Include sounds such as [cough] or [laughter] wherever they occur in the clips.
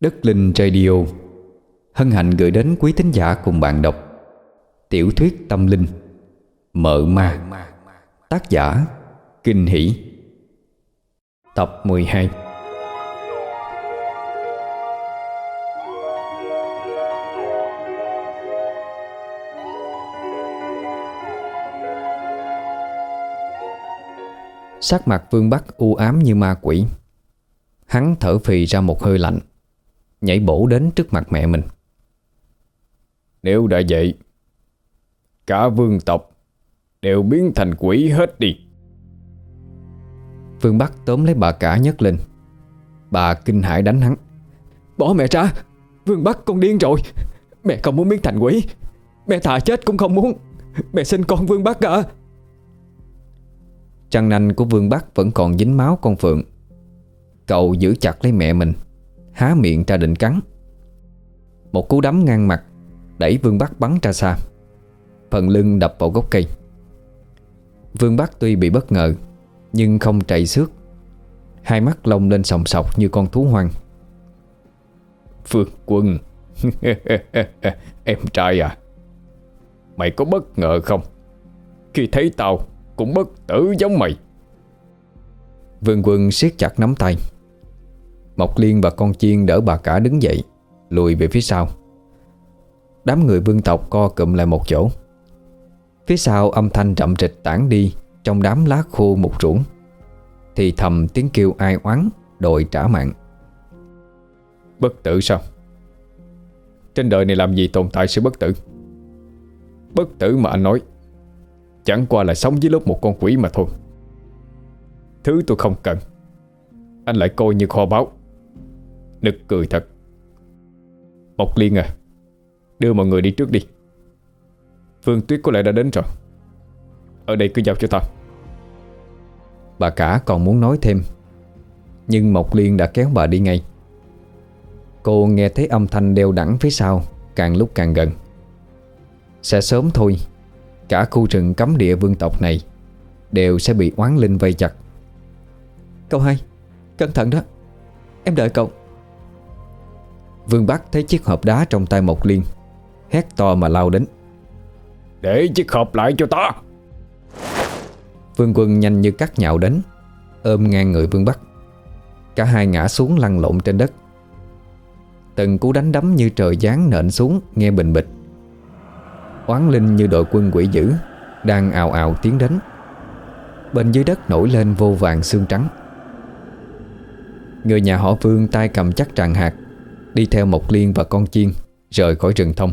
Đất Linh Radio. Hân hạnh gửi đến quý thính giả cùng bạn đọc Tiểu thuyết tâm linh, Mợ ma. Tác giả, Kinh Hỷ. Tập 12 Sắc mặt Vương Bắc u ám như ma quỷ. Hắn thở phì ra một hơi lạnh. Nhảy bổ đến trước mặt mẹ mình. Nếu đã vậy Cả vương tộc Đều biến thành quỷ hết đi. Vương Bắc tóm lấy bà cả nhấc lên. Bà kinh hãi đánh hắn. Bỏ mẹ ra Vương Bắc con điên rồi. Mẹ không muốn biến thành quỷ. Mẹ thà chết cũng không muốn. Mẹ sinh con Vương Bắc à. Trăng nanh của Vương Bắc vẫn còn dính máu con Phượng. Cậu giữ chặt lấy mẹ mình Há miệng ra định cắn. Một cú đấm ngang mặt, Đẩy Vương Bắc bắn ra xa. Phần lưng đập vào gốc cây. Vương Bắc tuy bị bất ngờ, Nhưng không chạy xước. Hai mắt lông lên sòng sọc như con thú hoang. Phương Quân, [laughs] Em trai à Mày có bất ngờ không? Khi thấy tao Cũng bất tử giống mày. Vương Quân siết chặt nắm tay. Mộc Liên và con chiên đỡ bà cả đứng dậy, Lùi về phía sau. Đám người vương tộc co cụm lại một chỗ. Phía sau âm thanh rậm rịch tản đi Trong đám lá khô mục ruộng. Thì thầm tiếng kêu ai oán đội trả mạng. Bất tử sao? Trên đời này làm gì tồn tại sự bất tử? Bất tử mà anh nói, Chẳng qua là sống dưới lớp một con quỷ mà thôi. Thứ tôi không cần, Anh lại coi như kho báu. Nực cười thật. Mộc Liên à Đưa mọi người đi trước đi. Phương Tuyết có lẽ đã đến rồi. Ở đây cứ giao cho tao. Bà cả còn muốn nói thêm, Nhưng Mộc Liên đã kéo bà đi ngay. Cô nghe thấy âm thanh đeo đẳng phía sau, Càng lúc càng gần. Sẽ sớm thôi, Cả khu rừng cấm địa vương tộc này Đều sẽ bị oán linh vây chặt. Cậu hai, Cẩn thận đó. Em đợi cậu. Vương Bắc thấy chiếc hộp đá trong tay Mộc Liên Hét to mà lao đến. Để chiếc hộp lại cho ta. Vương Quân nhanh như cắt nhạo đến Ôm ngang người Vương Bắc. Cả hai ngã xuống lăn lộn trên đất. Từng cú đánh đấm như trời giáng nện xuống Nghe bình bịch. Oán linh như đội quân quỷ dữ Đang ào ào tiến đến. Bên dưới đất nổi lên vô vàng xương trắng. Người nhà họ Vương tay cầm chắc tràng hạt Đi theo Mộc Liên và con chiên, Rời khỏi rừng thông.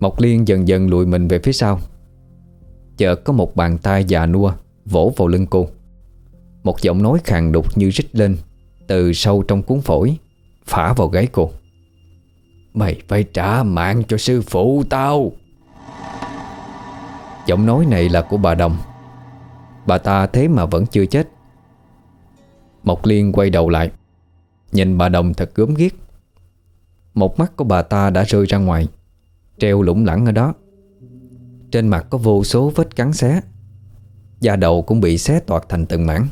Mộc Liên dần dần lùi mình về phía sau. Chợt có một bàn tay già nua Vỗ vào lưng cô. Một giọng nói khàn đục như rít lên Từ sâu trong cuốn phổi, Phả vào gáy cô. Mày phải trả mạng cho sư phụ tao. Giọng nói này là của bà Đồng. Bà ta thế mà vẫn chưa chết. Mộc Liên quay đầu lại, Nhìn bà Đồng thật gớm ghiếc. Một mắt của bà ta đã rơi ra ngoài, Treo lủng lẳng ở đó. Trên mặt có vô số vết cắn xé, Da đầu cũng bị xé toạc thành từng mảng.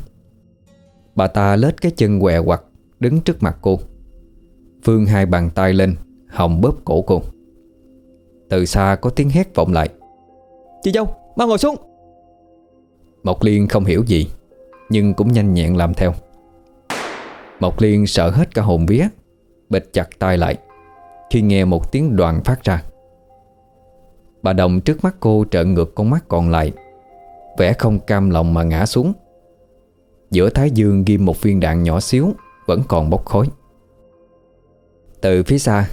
Bà ta lết cái chân què quặt Đứng trước mặt cô Phương hai bàn tay lên, Hồng bóp cổ cô. Từ xa có tiếng hét vọng lại, Chị dâu, mau ngồi xuống. Mộc Liên không hiểu gì, Nhưng cũng nhanh nhẹn làm theo. Mộc Liên sợ hết cả hồn vía Bịch chặt tay lại. Khi nghe một tiếng đoàn phát ra. Bà Đồng trước mắt cô trợn ngược con mắt còn lại, Vẻ không cam lòng mà ngã xuống. Giữa thái dương ghim một viên đạn nhỏ xíu, Vẫn còn bốc khói. Từ phía xa,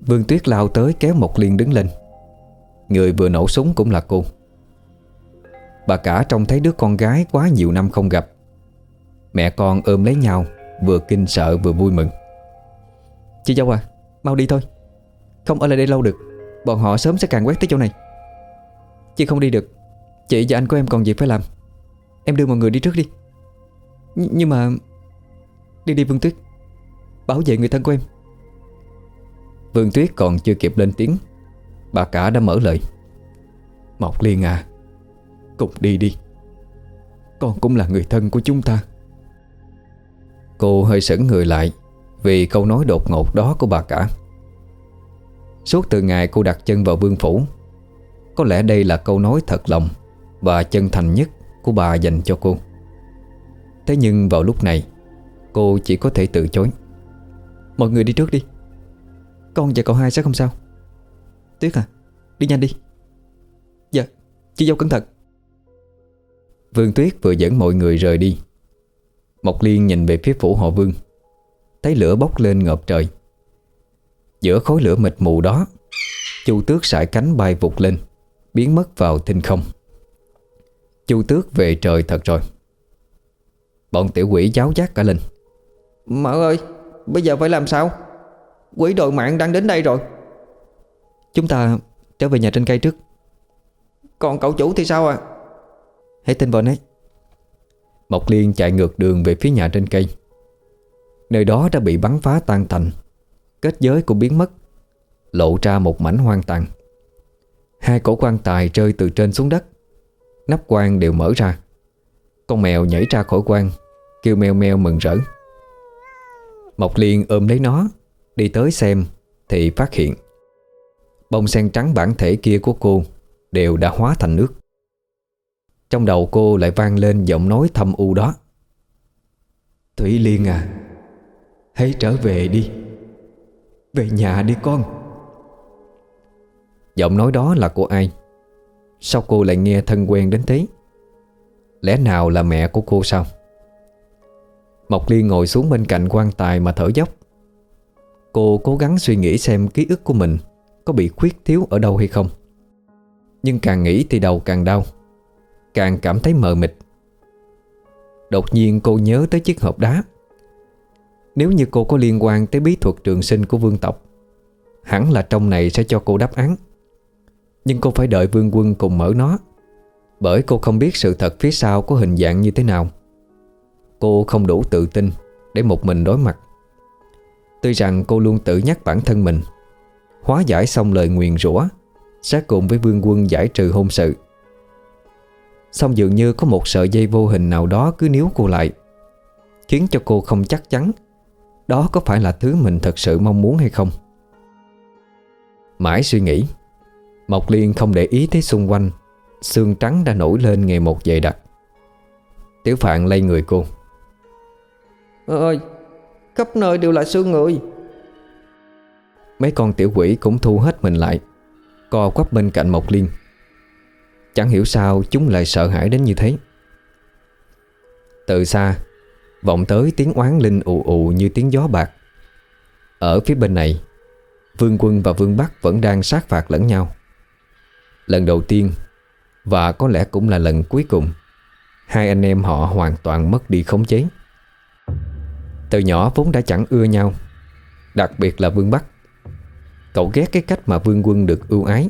Vương Tuyết lao tới kéo Mộc Liên đứng lên. Người vừa nổ súng cũng là cô. Bà cả trông thấy đứa con gái quá nhiều năm không gặp. Mẹ con ôm lấy nhau, Vừa kinh sợ vừa vui mừng. Chị dâu à Mau đi thôi. Không ở lại đây lâu được. Bọn họ sớm sẽ càng quét tới chỗ này. Chị không đi được. Chị và anh của em còn việc phải làm. Em đưa mọi người đi trước đi. Nh, Nhưng mà Đi đi Vương Tuyết. Bảo vệ người thân của em. Vương Tuyết còn chưa kịp lên tiếng. Bà cả đã mở lời. Mộc Liên à Cùng đi đi. Con cũng là người thân của chúng ta. Cô hơi sững người lại. Vì câu nói đột ngột đó của bà cả. Suốt từ ngày cô đặt chân vào vương phủ, Có lẽ đây là câu nói thật lòng Và chân thành nhất của bà dành cho cô. Thế nhưng vào lúc này, Cô chỉ có thể từ chối. Mọi người đi trước đi. Con và cậu hai sẽ không sao. Tuyết à Đi nhanh đi. Dạ Chị dâu cẩn thận. Vương Tuyết vừa dẫn mọi người rời đi. Mộc Liên nhìn về phía phủ họ Vương. Thấy lửa bốc lên ngợp trời. Giữa khối lửa mịt mù đó Chu tước sải cánh bay vụt lên Biến mất vào thinh không. Chu tước về trời thật rồi. Bọn tiểu quỷ giáo giác cả lên. Mợ ơi Bây giờ phải làm sao? Quỷ đội mạng đang đến đây rồi. Chúng ta trở về nhà trên cây trước. Còn cậu chủ thì sao à Hãy tin vào nấy Mộc Liên chạy ngược đường về phía nhà trên cây Nơi đó đã bị bắn phá tan thành Kết giới cũng biến mất, Lộ ra một mảnh hoang tàn. Hai cổ quan tài rơi từ trên xuống đất, Nắp quan đều mở ra. Con mèo nhảy ra khỏi quan, Kêu meo meo mừng rỡ. Mộc Liên ôm lấy nó, Đi tới xem Thì phát hiện Bông sen trắng bản thể kia của cô Đều đã hóa thành nước. Trong đầu cô lại vang lên giọng nói thâm u đó. Thủy Liên à Hãy trở về đi. Về nhà đi con. Giọng nói đó là của ai? Sao cô lại nghe thân quen đến thế? Lẽ nào là mẹ của cô sao? Mộc Liên ngồi xuống bên cạnh quan tài mà thở dốc. Cô cố gắng suy nghĩ xem ký ức của mình Có bị khuyết thiếu ở đâu hay không. Nhưng càng nghĩ thì đầu càng đau, Càng cảm thấy mờ mịt. Đột nhiên cô nhớ tới chiếc hộp đá. Nếu như cô có liên quan tới bí thuật trường sinh của vương tộc, Hẳn là trong này sẽ cho cô đáp án. Nhưng cô phải đợi vương quân cùng mở nó, Bởi cô không biết sự thật phía sau có hình dạng như thế nào. Cô không đủ tự tin Để một mình đối mặt. Tuy rằng cô luôn tự nhắc bản thân mình, Hóa giải xong lời nguyền rủa, Sẽ cùng với vương quân giải trừ hôn sự. Xong dường như có một sợi dây vô hình nào đó cứ níu cô lại, Khiến cho cô không chắc chắn đó có phải là thứ mình thật sự mong muốn hay không? Mãi suy nghĩ Mộc Liên không để ý thấy xung quanh. Xương trắng đã nổi lên ngày một dày đặc. Tiểu Phạn lay người cô. Ơi Khắp nơi đều là xương người. Mấy con tiểu quỷ cũng thu hết mình lại Co quắp bên cạnh Mộc Liên. Chẳng hiểu sao chúng lại sợ hãi đến như thế. Từ xa Vọng tới tiếng oán linh ù ù như tiếng gió bạc. Ở phía bên này, Vương quân và Vương Bắc vẫn đang sát phạt lẫn nhau. Lần đầu tiên, Và có lẽ cũng là lần cuối cùng, Hai anh em họ hoàn toàn mất đi khống chế. Từ nhỏ vốn đã chẳng ưa nhau, Đặc biệt là Vương Bắc. Cậu ghét cái cách mà Vương Quân được ưu ái.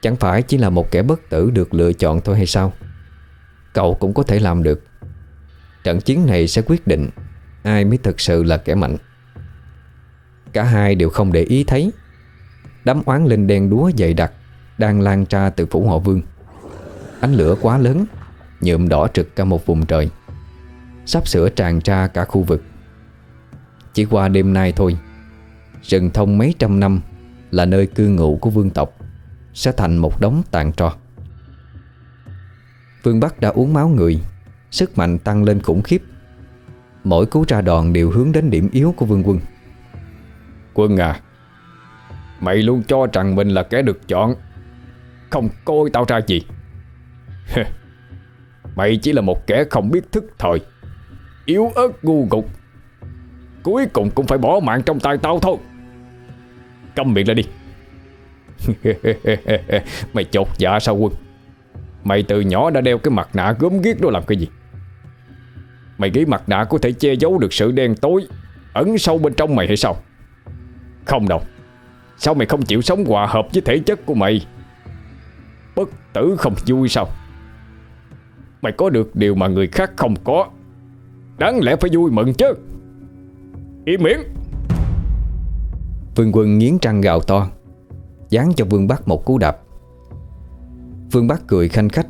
Chẳng phải chỉ là một kẻ bất tử được lựa chọn thôi hay sao? Cậu cũng có thể làm được. Trận chiến này sẽ quyết định Ai mới thực sự là kẻ mạnh. Cả hai đều không để ý thấy. Đám oán linh đen đúa dày đặc Đang lan ra từ phủ họ vương. Ánh lửa quá lớn, Nhuộm đỏ trực cả một vùng trời. Sắp sửa tràn ra cả khu vực. Chỉ qua đêm nay thôi, Rừng thông mấy trăm năm Là nơi cư ngụ của vương tộc Sẽ thành một đống tàn tro Vương Bắc đã uống máu người Sức mạnh tăng lên khủng khiếp. Mỗi cú ra đòn đều hướng đến điểm yếu của vương quân. Quân à Mày luôn cho rằng mình là kẻ được chọn. Không coi tao ra gì. Mày chỉ là một kẻ không biết thức thời. Yếu ớt ngu ngục. Cuối cùng cũng phải bỏ mạng trong tay tao thôi. Câm miệng lại đi. [laughs] Mày chột dạ sao quân? Mày từ nhỏ đã đeo cái mặt nạ gớm ghiếc đó làm cái gì? Mày nghĩ mặt nạ có thể che giấu được sự đen tối Ẩn sâu bên trong mày hay sao? Không đâu. Sao mày không chịu sống hòa hợp với thể chất của mày? Bất tử không vui sao? Mày có được điều mà người khác không có. Đáng lẽ phải vui mừng chứ. Im miệng. Vương quân nghiến răng gào to, Dán cho Vương Bắc một cú đạp. Vương Bắc cười khanh khách,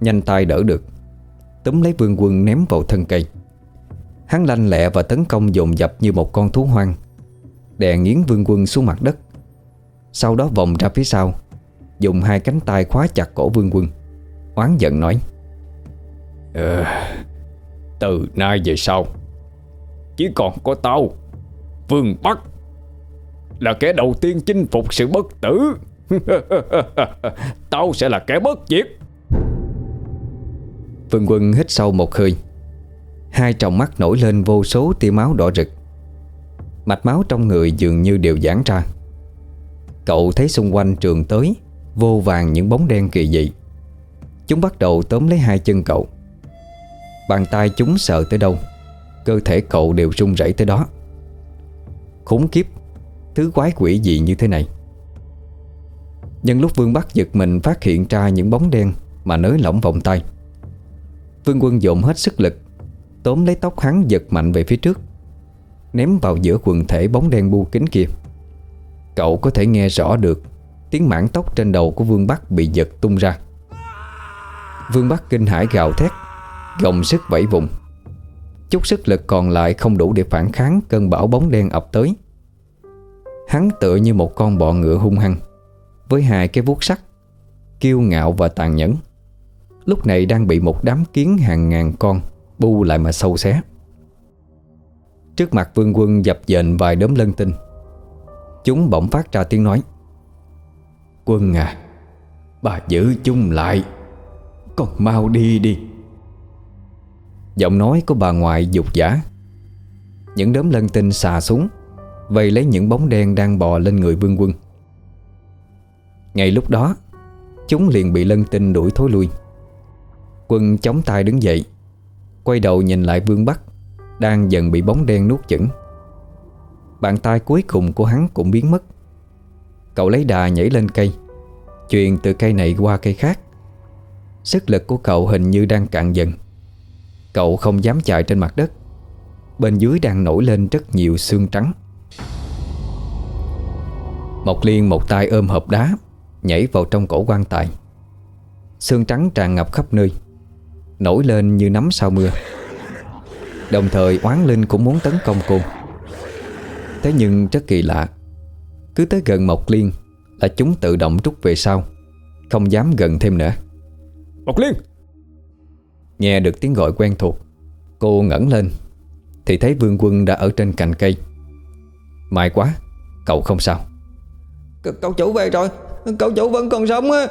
Nhanh tay đỡ được. Túm lấy Vương quân ném vào thân cây. Hắn lanh lẹ và tấn công dồn dập như một con thú hoang Đè nghiến vương quân xuống mặt đất. Sau đó vòng ra phía sau Dùng hai cánh tay khóa chặt cổ vương quân Oán giận nói ờ, Từ nay về sau Chỉ còn có tao Vương Bắc Là kẻ đầu tiên chinh phục sự bất tử. [laughs] Tao sẽ là kẻ bất diệt. Vương quân hít sâu một hơi. Hai tròng mắt nổi lên vô số tia máu đỏ rực. Mạch máu trong người dường như đều giãn ra. Cậu thấy xung quanh trường tới, Vô vàng những bóng đen kỳ dị. Chúng bắt đầu tóm lấy hai chân cậu. Bàn tay chúng sợ tới đâu, Cơ thể cậu đều run rẩy tới đó. Khốn kiếp, Thứ quái quỷ gì như thế này? Nhân lúc Vương Bắc giật mình phát hiện ra những bóng đen Mà nới lỏng vòng tay. Vương quân dồn hết sức lực, Tóm lấy tóc hắn giật mạnh về phía trước, Ném vào giữa quần thể bóng đen bu kính kia. Cậu có thể nghe rõ được Tiếng mảng tóc trên đầu của Vương Bắc bị giật tung ra. Vương Bắc kinh hãi gào thét, Gồng sức vẫy vùng. Chút sức lực còn lại không đủ để phản kháng Cơn bão bóng đen ập tới. Hắn tựa như một con bọ ngựa hung hăng, Với hai cái vuốt sắt, Kiêu ngạo và tàn nhẫn. Lúc này đang bị một đám kiến hàng ngàn con Bu lại mà sâu xé. Trước mặt vương quân dập dềnh vài đốm lân tinh, Chúng bỗng phát ra tiếng nói. Quân à Bà giữ chung lại Con mau đi đi. Giọng nói của bà ngoại dục giả. Những đốm lân tinh xà xuống, Vây lấy những bóng đen đang bò lên người vương quân. Ngay lúc đó, Chúng liền bị lân tinh đuổi thối lui. Quân chống tay đứng dậy, Quay đầu nhìn lại Vương Bắc, Đang dần bị bóng đen nuốt chửng. Bàn tay cuối cùng của hắn cũng biến mất. Cậu lấy đà nhảy lên cây Truyền từ cây này qua cây khác. Sức lực của cậu hình như đang cạn dần. Cậu không dám chạy trên mặt đất. Bên dưới đang nổi lên rất nhiều xương trắng. Mộc Liên một tay ôm hộp đá Nhảy vào trong cổ quan tài. Xương trắng tràn ngập khắp nơi. Nổi lên như nắm sau mưa. Đồng thời oán linh cũng muốn tấn công cô. Thế nhưng rất kỳ lạ Cứ tới gần Mộc Liên Là chúng tự động rút về sau Không dám gần thêm nữa. Mộc Liên! Nghe được tiếng gọi quen thuộc Cô ngẩng lên Thì thấy vương quân đã ở trên cành cây. May quá Cậu không sao. C Cậu chủ về rồi Cậu chủ vẫn còn sống á.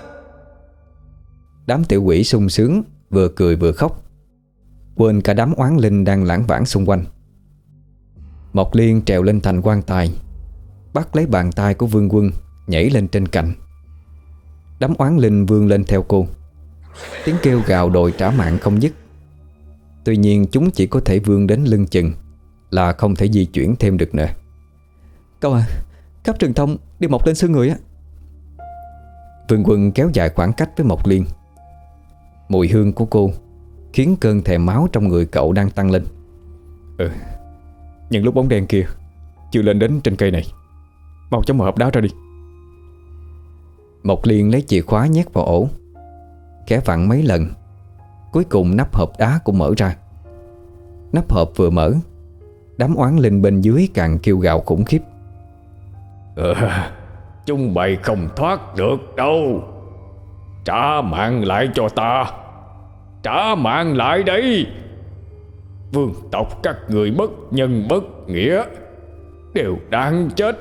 Đám tiểu quỷ sung sướng Vừa cười vừa khóc. Quên cả đám oán linh đang lãng vãng xung quanh. Mộc Liên trèo lên thành quan tài Bắt lấy bàn tay của vương quân Nhảy lên trên cạnh Đám oán linh vươn lên theo cô. Tiếng kêu gào đòi trả mạng không dứt. Tuy nhiên chúng chỉ có thể vươn đến lưng chừng Là không thể di chuyển thêm được nữa. Cậu à Khắp trường thông đi mọc lên xương người á. Vương quân kéo dài khoảng cách với Mộc Liên Mùi hương của cô Khiến cơn thèm máu trong người cậu đang tăng lên. Ừ Những lúc bóng đen kia Chưa lên đến trên cây này Mau chóng mở hộp đá ra đi. Mộc Liên lấy chìa khóa nhét vào ổ Khẽ vặn mấy lần Cuối cùng nắp hộp đá cũng mở ra. Nắp hộp vừa mở Đám oán linh bên dưới càng kêu gào khủng khiếp. Ờ, Chúng bày không thoát được đâu Trả mạng lại cho ta. Trả mạng lại đây. Vương tộc các người bất nhân bất nghĩa Đều đang chết.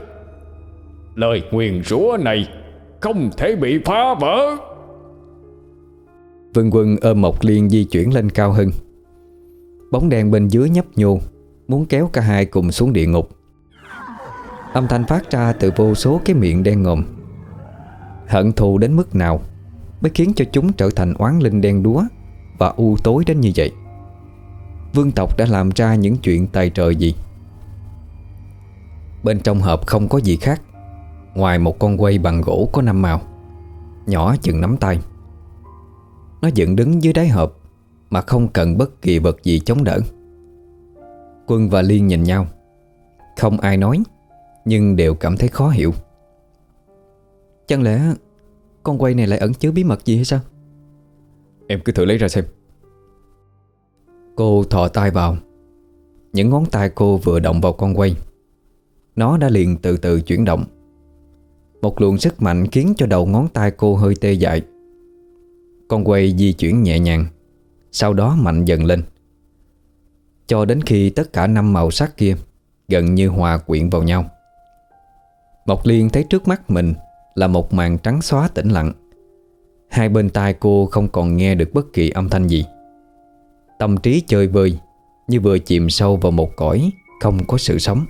Lời nguyền rủa này Không thể bị phá vỡ. Vương quân ôm Mộc Liên di chuyển lên cao hơn. Bóng đen bên dưới nhấp nhô, Muốn kéo cả hai cùng xuống địa ngục. Âm thanh phát ra từ vô số cái miệng đen ngòm. Hận thù đến mức nào? Mới khiến cho chúng trở thành oán linh đen đúa Và u tối đến như vậy. Vương tộc đã làm ra những chuyện tài trời gì? Bên trong hộp không có gì khác, Ngoài một con quay bằng gỗ có năm màu, Nhỏ chừng nắm tay. Nó dựng đứng dưới đáy hộp Mà không cần bất kỳ vật gì chống đỡ. Quân và Liên nhìn nhau, Không ai nói, Nhưng đều cảm thấy khó hiểu. Chẳng lẽ con quay này lại ẩn chứa bí mật gì hay sao? Em cứ thử lấy ra xem. Cô thò tay vào. Những ngón tay cô vừa động vào con quay. Nó đã liền từ từ chuyển động. Một luồng sức mạnh khiến cho đầu ngón tay cô hơi tê dại. Con quay di chuyển nhẹ nhàng Sau đó mạnh dần lên. Cho đến khi tất cả năm màu sắc kia Gần như hòa quyện vào nhau. Mộc Liên thấy trước mắt mình là một màn trắng xóa tĩnh lặng. Hai bên tai cô không còn nghe được bất kỳ âm thanh gì. Tâm trí chơi vơi, Như vừa chìm sâu vào một cõi Không có sự sống.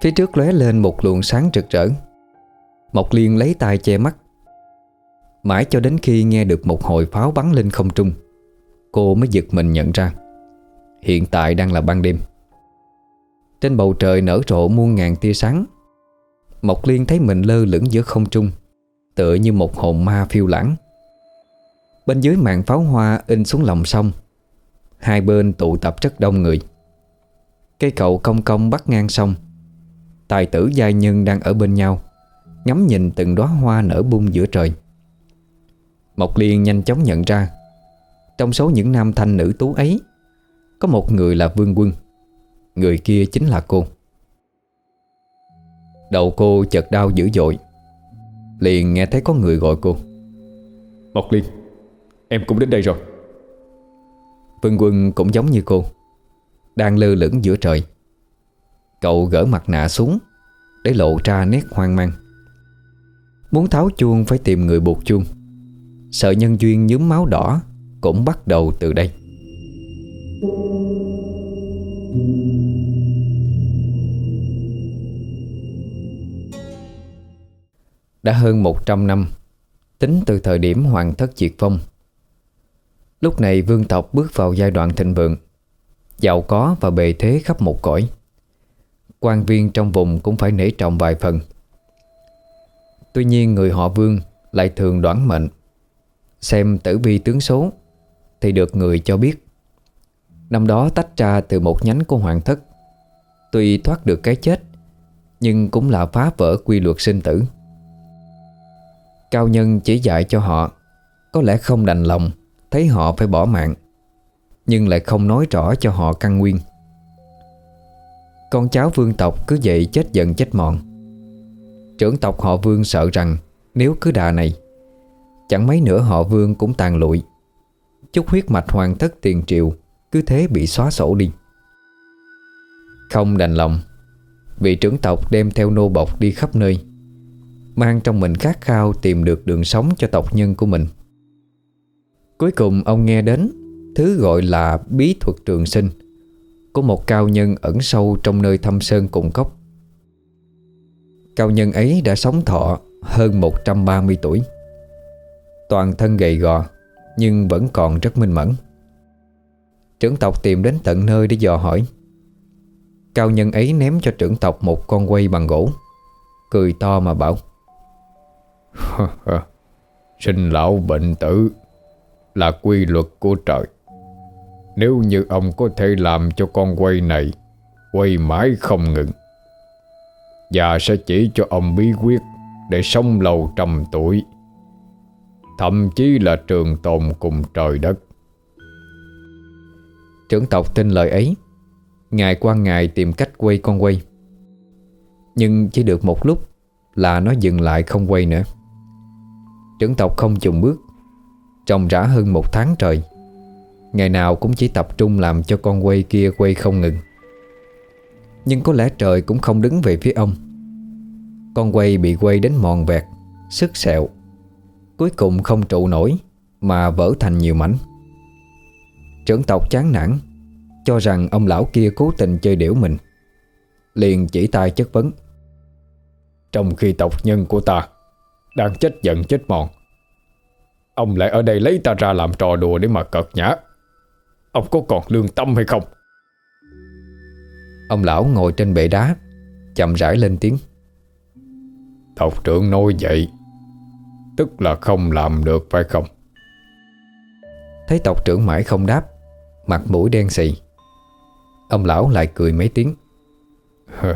Phía trước lóe lên một luồng sáng rực rỡ. Mộc Liên lấy tay che mắt. Mãi cho đến khi nghe được một hồi pháo bắn lên không trung, Cô mới giật mình nhận ra, Hiện tại đang là ban đêm. Trên bầu trời nở rộ muôn ngàn tia sáng Mộc Liên thấy mình lơ lửng giữa không trung, Tựa như một hồn ma phiêu lãng. Bên dưới màn pháo hoa in xuống lòng sông, Hai bên tụ tập rất đông người. Cây cầu công công bắt ngang sông, Tài tử giai nhân đang ở bên nhau, Ngắm nhìn từng đóa hoa nở bung giữa trời. Mộc Liên nhanh chóng nhận ra, Trong số những nam thanh nữ tú ấy, Có một người là Vương Quân, Người kia chính là cô. Đầu cô chợt đau dữ dội. Liền nghe thấy có người gọi cô. Mộc Liên Em cũng đến đây rồi. Vương Quân cũng giống như cô Đang lơ lửng giữa trời. Cậu gỡ mặt nạ xuống Để lộ ra nét hoang mang. Muốn tháo chuông phải tìm người buộc chuông. Sợ nhân duyên nhúm máu đỏ Cũng bắt đầu từ đây Đã hơn 100 năm, Tính từ thời điểm hoàng thất diệt vong Lúc này vương tộc bước vào giai đoạn thịnh vượng, Giàu có và bề thế khắp một cõi. Quan viên trong vùng cũng phải nể trọng vài phần. Tuy nhiên người họ vương lại thường đoán mệnh. Xem tử vi tướng số Thì được người cho biết. Năm đó tách ra từ một nhánh của hoàng thất. Tuy thoát được cái chết, Nhưng cũng là phá vỡ quy luật sinh tử. Cao nhân chỉ dạy cho họ, Có lẽ không đành lòng, Thấy họ phải bỏ mạng, Nhưng lại không nói rõ cho họ căn nguyên. Con cháu vương tộc cứ vậy chết dần chết mòn. Trưởng tộc họ vương sợ rằng Nếu cứ đà này, Chẳng mấy nữa họ vương cũng tàn lụi. Chút huyết mạch hoàng thất tiền triệu Cứ thế bị xóa sổ đi. Không đành lòng, Vị trưởng tộc đem theo nô bộc đi khắp nơi. Mang trong mình khát khao tìm được đường sống cho tộc nhân của mình. Cuối cùng, ông nghe đến Thứ gọi là bí thuật trường sinh. Của một cao nhân ẩn sâu trong nơi thâm sơn cùng cốc. Cao nhân ấy đã sống thọ hơn 130 tuổi. Toàn thân gầy gò, Nhưng vẫn còn rất minh mẫn. Trưởng tộc tìm đến tận nơi để dò hỏi. Cao nhân ấy ném cho trưởng tộc một con quay bằng gỗ, Cười to mà bảo [laughs] Sinh lão bệnh tử Là quy luật của trời. Nếu như ông có thể làm cho con quay này Quay mãi không ngừng, Và sẽ chỉ cho ông bí quyết Để sống lâu trăm tuổi, Thậm chí là trường tồn cùng trời đất. Trưởng tộc tin lời ấy. Ngày qua ngày tìm cách quay con quay. Nhưng chỉ được một lúc Là nó dừng lại không quay nữa. Trưởng tộc không dùng bước. Trồng rã hơn một tháng trời. Ngày nào cũng chỉ tập trung làm cho con quay kia quay không ngừng. Nhưng có lẽ trời cũng không đứng về phía ông. Con quay bị quay đến mòn vẹt Sức sẹo. Cuối cùng không trụ nổi, Mà vỡ thành nhiều mảnh. Trưởng tộc chán nản, Cho rằng ông lão kia cố tình chơi điểu mình. Liền chỉ tay chất vấn. Trong khi tộc nhân của ta đang chết giận chết mòn. Ông lại ở đây lấy ta ra làm trò đùa để mà cợt nhã. Ông có còn lương tâm hay không? Ông lão ngồi trên bệ đá Chậm rãi lên tiếng. Tộc trưởng nói vậy Tức là không làm được phải không? Thấy tộc trưởng mãi không đáp Mặt mũi đen xì. Ông lão lại cười mấy tiếng. [laughs]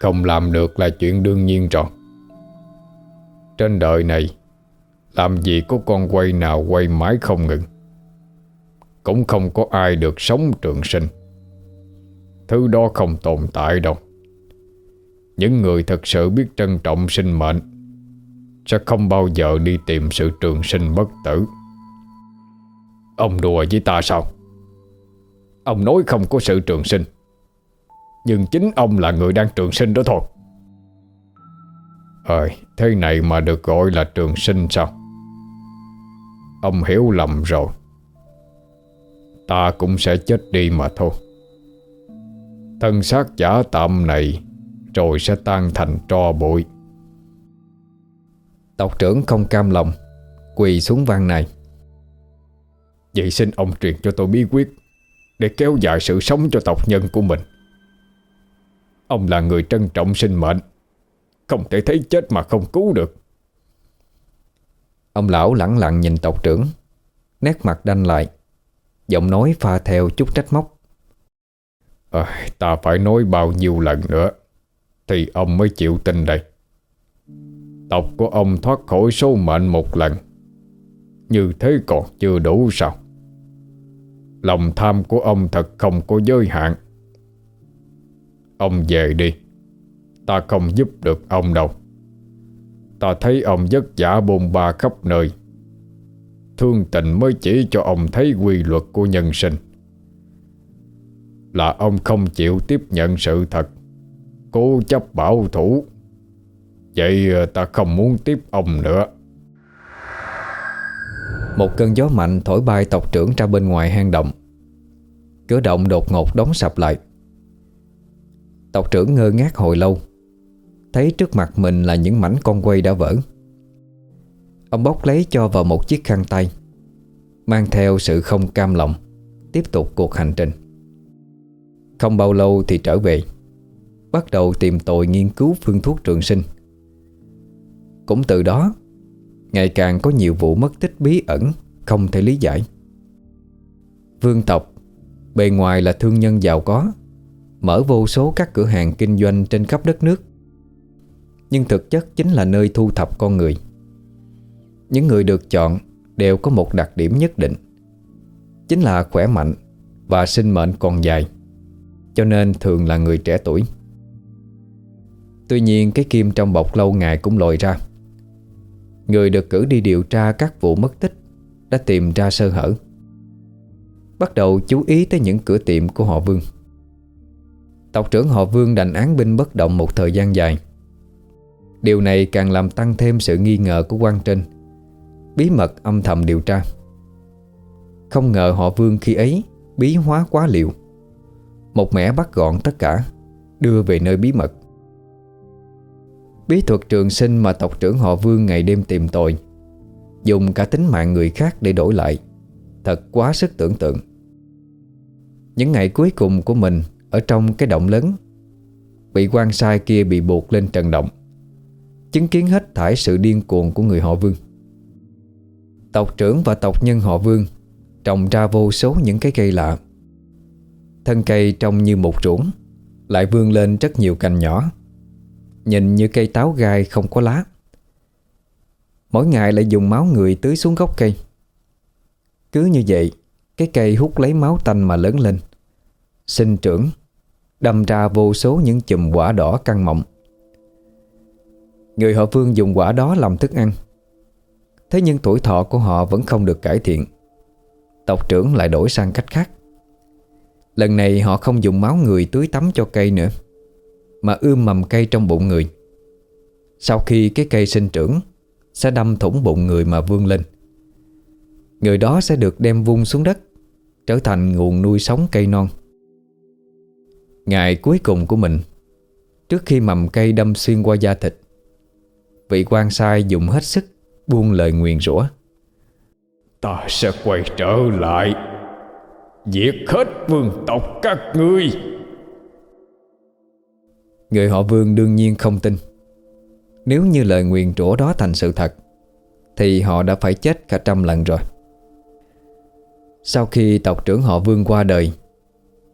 Không làm được là chuyện đương nhiên rồi trên đời này, Làm gì có con quay nào quay mãi không ngừng. Cũng không có ai được sống trường sinh. Thứ đó không tồn tại đâu. Những người thật sự biết trân trọng sinh mệnh Sẽ không bao giờ đi tìm sự trường sinh bất tử. Ông đùa với ta sao? Ông nói không có sự trường sinh, Nhưng chính ông là người đang trường sinh đó thôi. Ờ, thế này mà được gọi là trường sinh sao? Ông hiểu lầm rồi. Ta cũng sẽ chết đi mà thôi. Thân xác giả tạm này Rồi sẽ tan thành tro bụi. Tộc trưởng không cam lòng Quỳ xuống vang này. Vậy xin ông truyền cho tôi bí quyết Để kéo dài sự sống cho tộc nhân của mình. Ông là người trân trọng sinh mệnh. Không thể thấy chết mà không cứu được. Ông lão lẳng lặng nhìn tộc trưởng Nét mặt đanh lại Giọng nói pha theo chút trách móc. À, Ta phải nói bao nhiêu lần nữa Thì ông mới chịu tin đây. Tộc của ông thoát khỏi số mệnh một lần Như thế còn chưa đủ sao? Lòng tham của ông thật không có giới hạn. Ông về đi. Ta không giúp được ông đâu. Ta thấy ông vất vả bồn ba khắp nơi. Thương tình mới chỉ cho ông thấy quy luật của nhân sinh. Là ông không chịu tiếp nhận sự thật, Cố chấp bảo thủ. Vậy ờ, ta không muốn tiếp ông nữa. Một cơn gió mạnh thổi bay tộc trưởng ra bên ngoài hang động. Cửa động đột ngột đóng sập lại. Tộc trưởng ngơ ngác hồi lâu. Thấy trước mặt mình là những mảnh con quay đã vỡ. Ông bóc lấy cho vào một chiếc khăn tay, Mang theo sự không cam lòng, Tiếp tục cuộc hành trình. Không bao lâu thì trở về, Bắt đầu tìm tòi nghiên cứu phương thuốc trường sinh. Cũng từ đó, Ngày càng có nhiều vụ mất tích bí ẩn Không thể lý giải. Vương tộc, Bề ngoài là thương nhân giàu có, Mở vô số các cửa hàng kinh doanh trên khắp đất nước. Nhưng thực chất chính là nơi thu thập con người. Những người được chọn Đều có một đặc điểm nhất định. Chính là khỏe mạnh Và sinh mệnh còn dài, Cho nên thường là người trẻ tuổi. Tuy nhiên, cái kim trong bọc lâu ngày cũng lòi ra. Người được cử đi điều tra các vụ mất tích Đã tìm ra sơ hở. Bắt đầu chú ý tới những cửa tiệm của họ Vương. Tộc trưởng họ Vương đành án binh bất động một thời gian dài. Điều này càng làm tăng thêm sự nghi ngờ của quan trên Bí mật âm thầm điều tra. Không ngờ họ Vương khi ấy Bí hóa quá liệu Một mẻ bắt gọn tất cả, Đưa về nơi bí mật. Bí thuật trường sinh mà tộc trưởng họ Vương ngày đêm tìm tội Dùng cả tính mạng người khác để đổi lại, Thật quá sức tưởng tượng. Những ngày cuối cùng của mình Ở trong cái động lớn, Bị quan sai kia bị buộc lên trần động. Chứng kiến hết thải sự điên cuồng của người họ Vương. Tộc trưởng và tộc nhân họ Vương Trồng ra vô số những cái cây lạ. Thân cây trông như một ruộng, Lại vươn lên rất nhiều cành nhỏ, Nhìn như cây táo gai không có lá. Mỗi ngày lại dùng máu người tưới xuống gốc cây. Cứ như vậy, Cái cây hút lấy máu tanh mà lớn lên, Sinh trưởng, Đâm ra vô số những chùm quả đỏ căng mọng. Người họ Vương dùng quả đó làm thức ăn. Thế nhưng tuổi thọ của họ vẫn không được cải thiện. Tộc trưởng lại đổi sang cách khác. Lần này họ không dùng máu người tưới tắm cho cây nữa, Mà ươm mầm cây trong bụng người. Sau khi cái cây sinh trưởng, Sẽ đâm thủng bụng người mà vươn lên. Người đó sẽ được đem vung xuống đất, Trở thành nguồn nuôi sống cây non. Ngày cuối cùng của mình, Trước khi mầm cây đâm xuyên qua da thịt Vị quan sai dùng hết sức Buông lời nguyền rủa. Ta sẽ quay trở lại Diệt hết vương tộc các ngươi. Người họ vương đương nhiên không tin. Nếu như lời nguyền rủa đó thành sự thật Thì họ đã phải chết cả trăm lần rồi. Sau khi tộc trưởng họ vương qua đời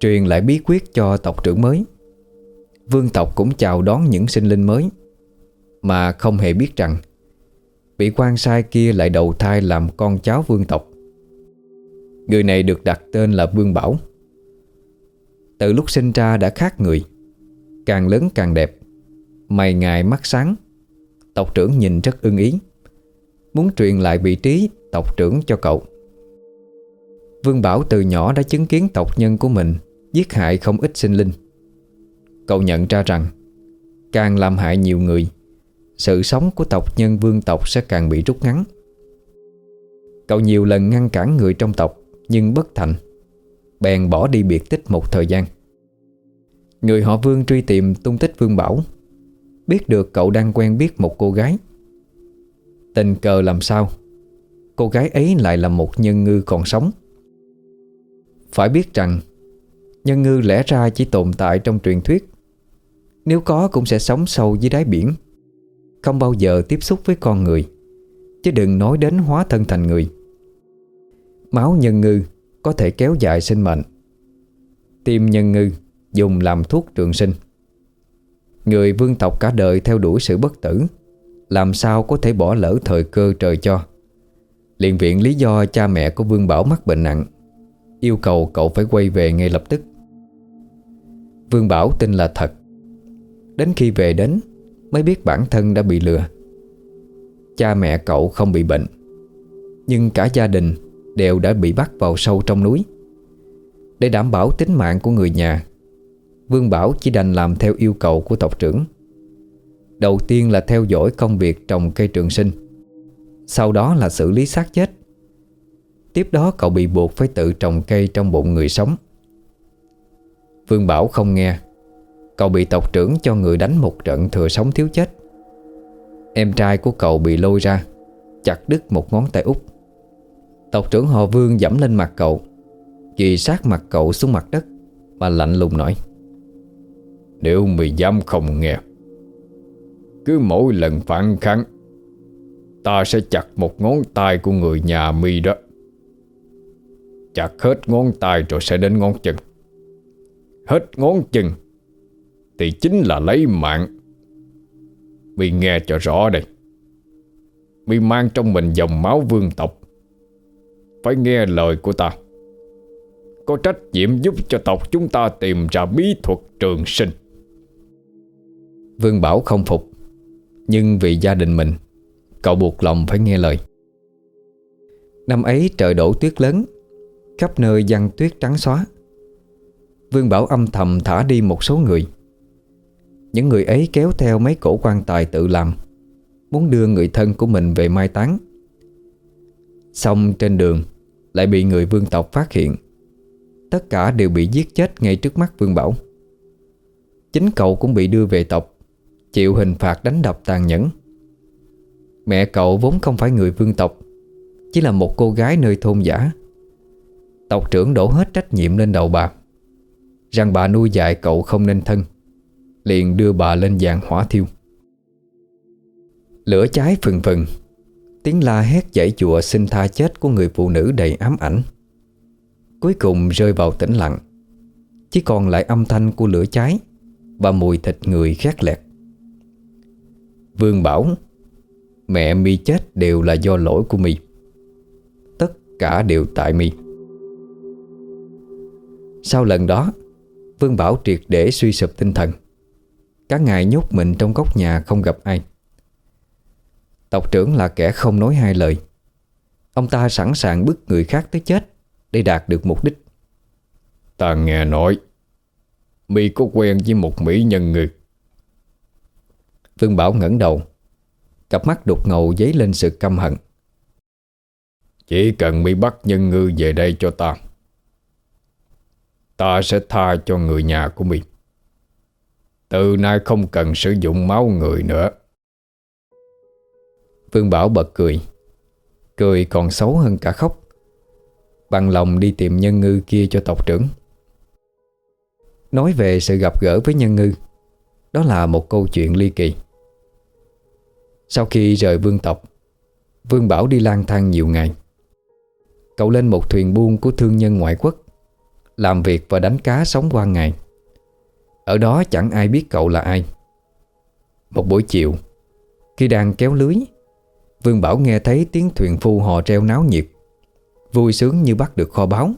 Truyền lại bí quyết cho tộc trưởng mới Vương tộc cũng chào đón những sinh linh mới mà không hề biết rằng Vị quan sai kia lại đầu thai làm con cháu vương tộc. Người này được đặt tên là Vương Bảo. Từ lúc sinh ra đã khác người, Càng lớn càng đẹp, Mày ngài mắt sáng, Tộc trưởng nhìn rất ưng ý, Muốn truyền lại vị trí tộc trưởng cho cậu. Vương Bảo từ nhỏ đã chứng kiến tộc nhân của mình Giết hại không ít sinh linh. Cậu nhận ra rằng, Càng làm hại nhiều người sự sống của tộc nhân vương tộc sẽ càng bị rút ngắn. Cậu nhiều lần ngăn cản người trong tộc, Nhưng bất thành, Bèn bỏ đi biệt tích một thời gian. Người họ vương truy tìm tung tích Vương Bảo, Biết được cậu đang quen biết một cô gái. Tình cờ làm sao? Cô gái ấy lại là một nhân ngư còn sống. Phải biết rằng, Nhân ngư lẽ ra chỉ tồn tại trong truyền thuyết. Nếu có cũng sẽ sống sâu dưới đáy biển. Không bao giờ tiếp xúc với con người, Chứ đừng nói đến hóa thân thành người. Máu nhân ngư có thể kéo dài sinh mệnh. Tim nhân ngư dùng làm thuốc trường sinh. Người vương tộc cả đời theo đuổi sự bất tử, Làm sao có thể bỏ lỡ thời cơ trời cho? Liền viện lý do cha mẹ của Vương Bảo mắc bệnh nặng, Yêu cầu cậu phải quay về ngay lập tức. Vương Bảo tin là thật. Đến khi về đến Mới biết bản thân đã bị lừa. Cha mẹ cậu không bị bệnh, Nhưng cả gia đình Đều đã bị bắt vào sâu trong núi. Để đảm bảo tính mạng của người nhà, Vương Bảo chỉ đành làm theo yêu cầu của tộc trưởng. Đầu tiên là theo dõi công việc trồng cây trường sinh, Sau đó là xử lý xác chết. Tiếp đó cậu bị buộc phải tự trồng cây trong bụng người sống. Vương Bảo không nghe Cậu bị tộc trưởng cho người đánh một trận thừa sống thiếu chết. Em trai của cậu bị lôi ra, Chặt đứt một ngón tay út. Tộc trưởng họ Vương dẫm lên mặt cậu Kỳ sát mặt cậu xuống mặt đất, Mà lạnh lùng nói, Nếu mày dám không nghe, Cứ mỗi lần phản kháng, Ta sẽ chặt một ngón tay của người nhà mi đó. Chặt hết ngón tay rồi sẽ đến ngón chân. Hết ngón chân thì chính là lấy mạng. Mi nghe cho rõ đây. Mi mang trong mình dòng máu vương tộc. Phải nghe lời của ta. Có trách nhiệm giúp cho tộc chúng ta tìm ra bí thuật trường sinh. Vương Bảo không phục. Nhưng vì gia đình mình, Cậu buộc lòng phải nghe lời. Năm ấy trời đổ tuyết lớn, Khắp nơi giăng tuyết trắng xóa. Vương Bảo âm thầm thả đi một số người. Những người ấy kéo theo mấy cổ quan tài tự làm, Muốn đưa người thân của mình về mai táng. Xong trên đường, Lại bị người vương tộc phát hiện. Tất cả đều bị giết chết ngay trước mắt Vương Bảo. Chính cậu cũng bị đưa về tộc, Chịu hình phạt đánh đập tàn nhẫn. Mẹ cậu vốn không phải người vương tộc, Chỉ là một cô gái nơi thôn giả. Tộc trưởng đổ hết trách nhiệm lên đầu bà, Rằng bà nuôi dạy cậu không nên thân. Liền đưa bà lên dạng hỏa thiêu. Lửa cháy phừng phừng. Tiếng la hét dãy chùa xin tha chết của người phụ nữ đầy ám ảnh. Cuối cùng rơi vào tĩnh lặng. Chỉ còn lại âm thanh của lửa cháy Và mùi thịt người khét lẹt. Vương bảo, Mẹ mi chết đều là do lỗi của mi. Tất cả đều tại mi. Sau lần đó, Vương Bảo triệt để suy sụp tinh thần. Cả ngày nhốt mình trong góc nhà không gặp ai. Tộc trưởng là kẻ không nói hai lời. Ông ta sẵn sàng bức người khác tới chết Để đạt được mục đích. Ta nghe nói Mi có quen với một mỹ nhân người. Vương Bảo ngẩng đầu Cặp mắt đục ngầu dấy lên sự căm hận. Chỉ cần Mi bắt nhân ngư về đây cho ta Ta sẽ tha cho người nhà của Mi từ nay không cần sử dụng máu người nữa. Vương Bảo bật cười. Cười còn xấu hơn cả khóc. Bằng lòng đi tìm nhân ngư kia cho tộc trưởng. Nói về sự gặp gỡ với nhân ngư, Đó là một câu chuyện ly kỳ. Sau khi rời vương tộc, Vương Bảo đi lang thang nhiều ngày. Cậu lên một thuyền buôn của thương nhân ngoại quốc, Làm việc và đánh cá sống qua ngày. Ở đó chẳng ai biết cậu là ai. Một buổi chiều, Khi đang kéo lưới, Vương Bảo nghe thấy tiếng thuyền phu hò treo náo nhiệt, Vui sướng như bắt được kho báu.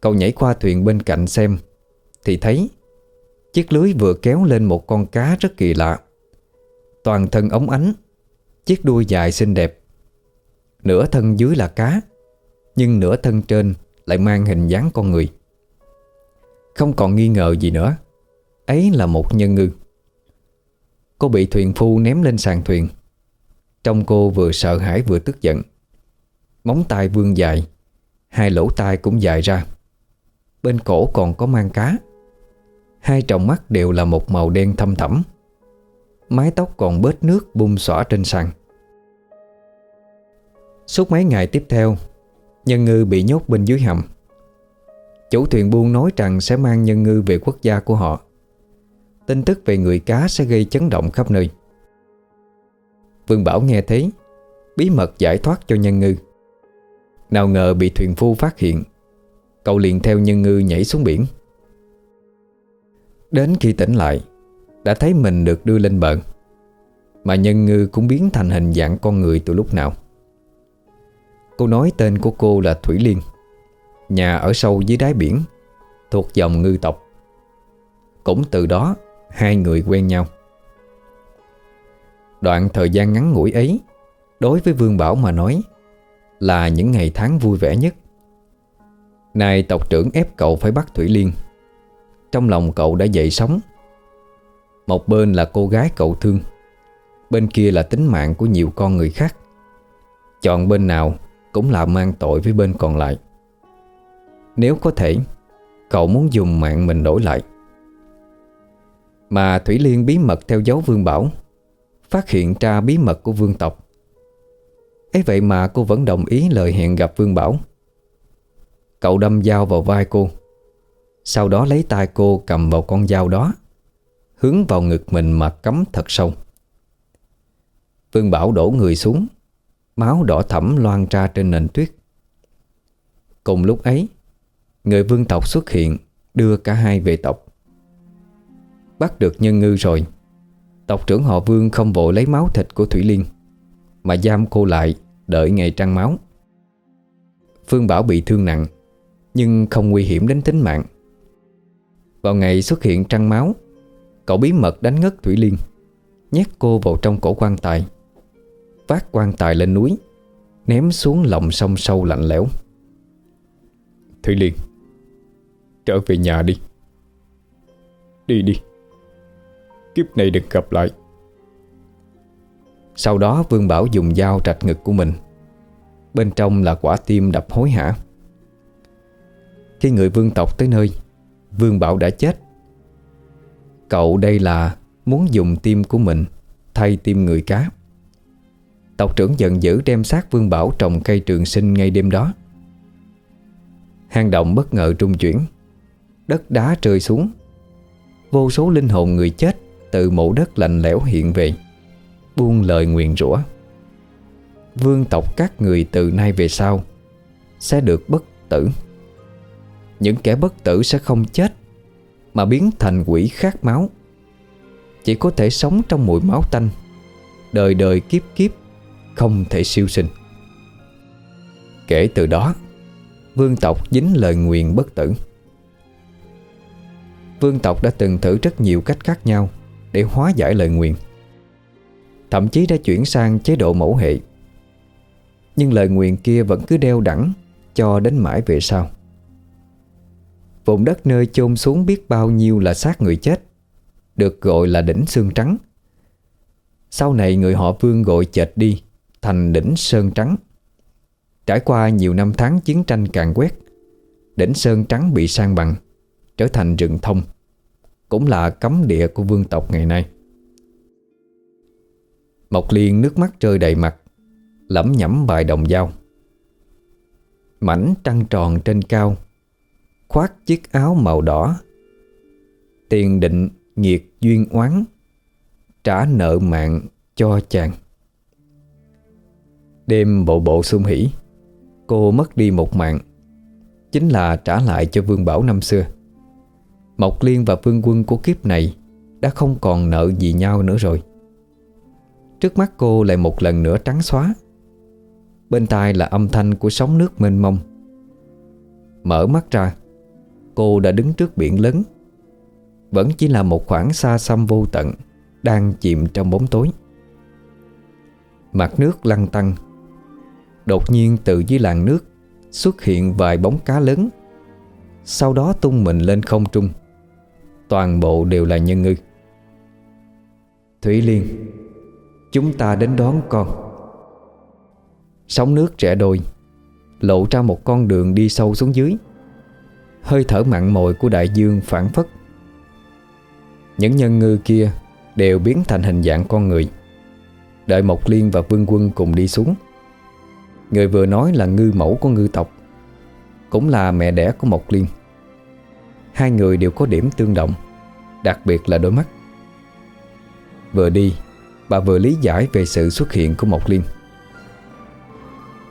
Cậu nhảy qua thuyền bên cạnh xem, Thì thấy Chiếc lưới vừa kéo lên một con cá rất kỳ lạ. Toàn thân ống ánh, Chiếc đuôi dài xinh đẹp. Nửa thân dưới là cá, Nhưng nửa thân trên lại mang hình dáng con người. Không còn nghi ngờ gì nữa. Ấy là một nhân ngư. Cô bị thuyền phu ném lên sàn thuyền. Trong cô vừa sợ hãi vừa tức giận. Móng tay vươn dài, Hai lỗ tai cũng dài ra. Bên cổ còn có mang cá. Hai tròng mắt đều là một màu đen thâm thẳm. Mái tóc còn bớt nước bung xõa trên sàn. Suốt mấy ngày tiếp theo, Nhân ngư bị nhốt bên dưới hầm. Chủ thuyền buôn nói rằng sẽ mang nhân ngư về quốc gia của họ. Tin tức về người cá sẽ gây chấn động khắp nơi. Vương Bảo nghe thấy, Bí mật giải thoát cho nhân ngư. Nào ngờ bị thuyền phu phát hiện, Cậu liền theo nhân ngư nhảy xuống biển. Đến khi tỉnh lại, Đã thấy mình được đưa lên bờ, Mà nhân ngư cũng biến thành hình dạng con người từ lúc nào. Cô nói tên của cô là Thủy Liên. Nhà ở sâu dưới đáy biển, Thuộc dòng ngư tộc. Cũng từ đó, Hai người quen nhau. Đoạn thời gian ngắn ngủi ấy, Đối với Vương Bảo mà nói, Là những ngày tháng vui vẻ nhất. Này tộc trưởng ép cậu phải bắt Thủy Liên. Trong lòng cậu đã dậy sóng. Một bên là cô gái cậu thương, Bên kia là tính mạng của nhiều con người khác. Chọn bên nào cũng là mang tội với bên còn lại. Nếu có thể, Cậu muốn dùng mạng mình đổi lại. Mà Thủy Liên bí mật theo dấu Vương Bảo, Phát hiện ra bí mật của vương tộc. Ấy vậy mà cô vẫn đồng ý lời hẹn gặp Vương Bảo. Cậu đâm dao vào vai cô, Sau đó lấy tay cô cầm vào con dao đó, Hướng vào ngực mình mà cắm thật sâu. Vương Bảo đổ người xuống, Máu đỏ thẫm loan ra trên nền tuyết. Cùng lúc ấy Người vương tộc xuất hiện, Đưa cả hai về tộc. Bắt được nhân ngư rồi. Tộc trưởng họ vương không vội lấy máu thịt của Thủy Liên Mà giam cô lại, Đợi ngày trăng máu. Phương Bảo bị thương nặng, Nhưng không nguy hiểm đến tính mạng. Vào ngày xuất hiện trăng máu, Cậu bí mật đánh ngất Thủy Liên Nhét cô vào trong cổ quan tài. Vác quan tài lên núi, Ném xuống lòng sông sâu lạnh lẽo. Thủy Liên Trở về nhà đi. Đi đi. Kiếp này đừng gặp lại. Sau đó, Vương Bảo dùng dao trạch ngực của mình. Bên trong là quả tim đập hối hả. Khi người vương tộc tới nơi, Vương Bảo đã chết. Cậu đây là muốn dùng tim của mình Thay tim người cá. Tộc trưởng giận dữ đem xác Vương Bảo trồng cây trường sinh ngay đêm đó. Hang động bất ngờ trung chuyển. Đất đá rơi xuống. Vô số linh hồn người chết Từ mộ đất lạnh lẽo hiện về, Buông lời nguyện rủa. Vương tộc các người từ nay về sau Sẽ được bất tử. Những kẻ bất tử sẽ không chết, Mà biến thành quỷ khát máu. Chỉ có thể sống trong mùi máu tanh, Đời đời kiếp kiếp, không thể siêu sinh. Kể từ đó, Vương tộc dính lời nguyền bất tử. Vương tộc đã từng thử rất nhiều cách khác nhau Để hóa giải lời nguyền. Thậm chí đã chuyển sang chế độ mẫu hệ. Nhưng lời nguyền kia vẫn cứ đeo đẳng Cho đến mãi về sau. Vùng đất nơi chôn xuống biết bao nhiêu là xác người chết Được gọi là đỉnh xương trắng. Sau này người họ vương gọi chệt đi thành đỉnh Sơn Trắng. Trải qua nhiều năm tháng chiến tranh càng quét, đỉnh Sơn Trắng bị sang bằng, trở thành rừng thông, cũng là cấm địa của vương tộc ngày nay. Mộc Liên nước mắt rơi đầy mặt, lẩm nhẩm bài đồng dao. Mảnh trăng tròn trên cao, khoác chiếc áo màu đỏ, tiền định nghiệt duyên oán, trả nợ mạng cho chàng. Đêm bộ bộ sung hỉ Cô mất đi một mạng Chính là trả lại cho Vương Bảo năm xưa Mộc Liên và Vương Quân của kiếp này Đã không còn nợ gì nhau nữa rồi. Trước mắt cô lại một lần nữa trắng xóa. Bên tai là âm thanh của sóng nước mênh mông. Mở mắt ra, Cô đã đứng trước biển lớn. Vẫn chỉ là một khoảng xa xăm vô tận Đang chìm trong bóng tối. Mặt nước lăn tăng Đột nhiên từ dưới làn nước Xuất hiện vài bóng cá lớn. Sau đó tung mình lên không trung. Toàn bộ đều là nhân ngư. Thủy Liên, Chúng ta đến đón con. Sóng nước trẻ đôi, Lộ ra một con đường đi sâu xuống dưới. Hơi thở mặn mồi của đại dương phản phất. Những nhân ngư kia Đều biến thành hình dạng con người. Đợi Mộc Liên và Vương Quân cùng đi xuống. Người vừa nói là ngư mẫu của ngư tộc, Cũng là mẹ đẻ của Mộc Liên. Hai người đều có điểm tương đồng, Đặc biệt là đôi mắt. Vừa đi, Bà vừa lý giải về sự xuất hiện của Mộc Liên.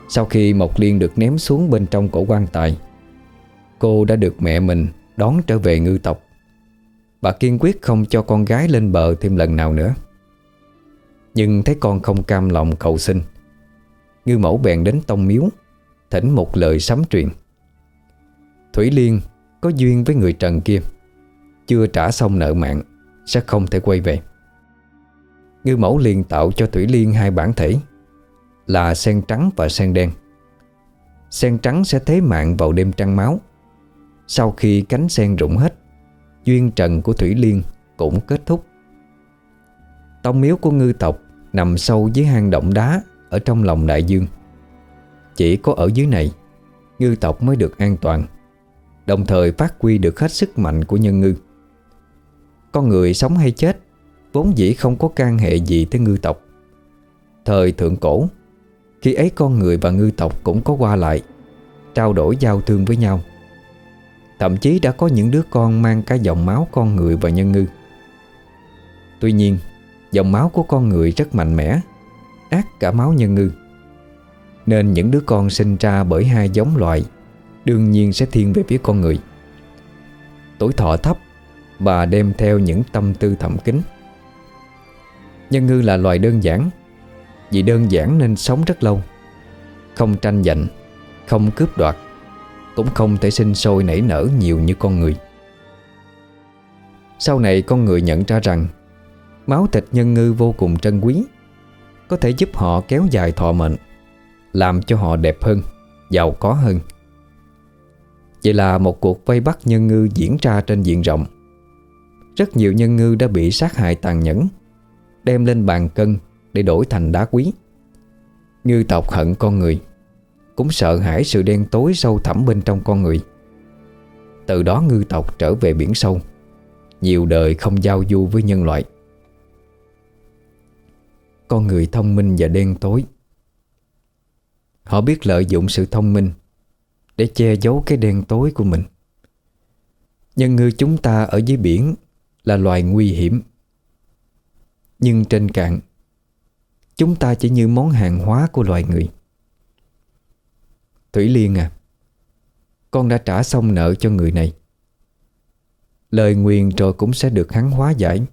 Sau khi Mộc Liên được ném xuống bên trong cổ quan tài, Cô đã được mẹ mình đón trở về ngư tộc. Bà kiên quyết không cho con gái lên bờ thêm lần nào nữa. Nhưng thấy con không cam lòng cầu xin, Ngư mẫu bèn đến tông miếu, Thỉnh một lời sấm truyền. Thủy Liên có duyên với người trần kia. Chưa trả xong nợ mạng, Sẽ không thể quay về. Ngư mẫu liền tạo cho Thủy Liên hai bản thể, Là sen trắng và sen đen. Sen trắng sẽ thế mạng vào đêm trăng máu. Sau khi cánh sen rụng hết, Duyên trần của Thủy Liên cũng kết thúc. Tông miếu của ngư tộc Nằm sâu dưới hang động đá Ở trong lòng đại dương. Chỉ có ở dưới này, Ngư tộc mới được an toàn. Đồng thời phát huy được hết sức mạnh của nhân ngư. Con người sống hay chết Vốn dĩ không có can hệ gì tới ngư tộc. Thời thượng cổ, Khi ấy con người và ngư tộc cũng có qua lại, Trao đổi giao thương với nhau. Thậm chí đã có những đứa con mang cả dòng máu con người và nhân ngư. Tuy nhiên, Dòng máu của con người rất mạnh mẽ, Ác cả máu nhân ngư. Nên những đứa con sinh ra bởi hai giống loài Đương nhiên sẽ thiên về phía con người. Tuổi thọ thấp Và đem theo những tâm tư thầm kín. Nhân ngư là loài đơn giản, Vì đơn giản nên sống rất lâu. Không tranh giành, Không cướp đoạt, Cũng không thể sinh sôi nảy nở nhiều như con người. Sau này con người nhận ra rằng, Máu thịt nhân ngư vô cùng trân quý, Có thể giúp họ kéo dài thọ mệnh, Làm cho họ đẹp hơn, Giàu có hơn. Vậy là một cuộc vây bắt nhân ngư diễn ra trên diện rộng. Rất nhiều nhân ngư đã bị sát hại tàn nhẫn, Đem lên bàn cân Để đổi thành đá quý. Ngư tộc hận con người, Cũng sợ hãi sự đen tối sâu thẳm bên trong con người. Từ đó ngư tộc trở về biển sâu, Nhiều đời không giao du với nhân loại. Con người thông minh và đen tối, Họ biết lợi dụng sự thông minh để che giấu cái đen tối của mình. Nhân ngư chúng ta ở dưới biển Là loài nguy hiểm. Nhưng trên cạn, Chúng ta chỉ như món hàng hóa của loài người. Thủy Liên à Con đã trả xong nợ cho người này. Lời nguyền rồi cũng sẽ được hắn hóa giải.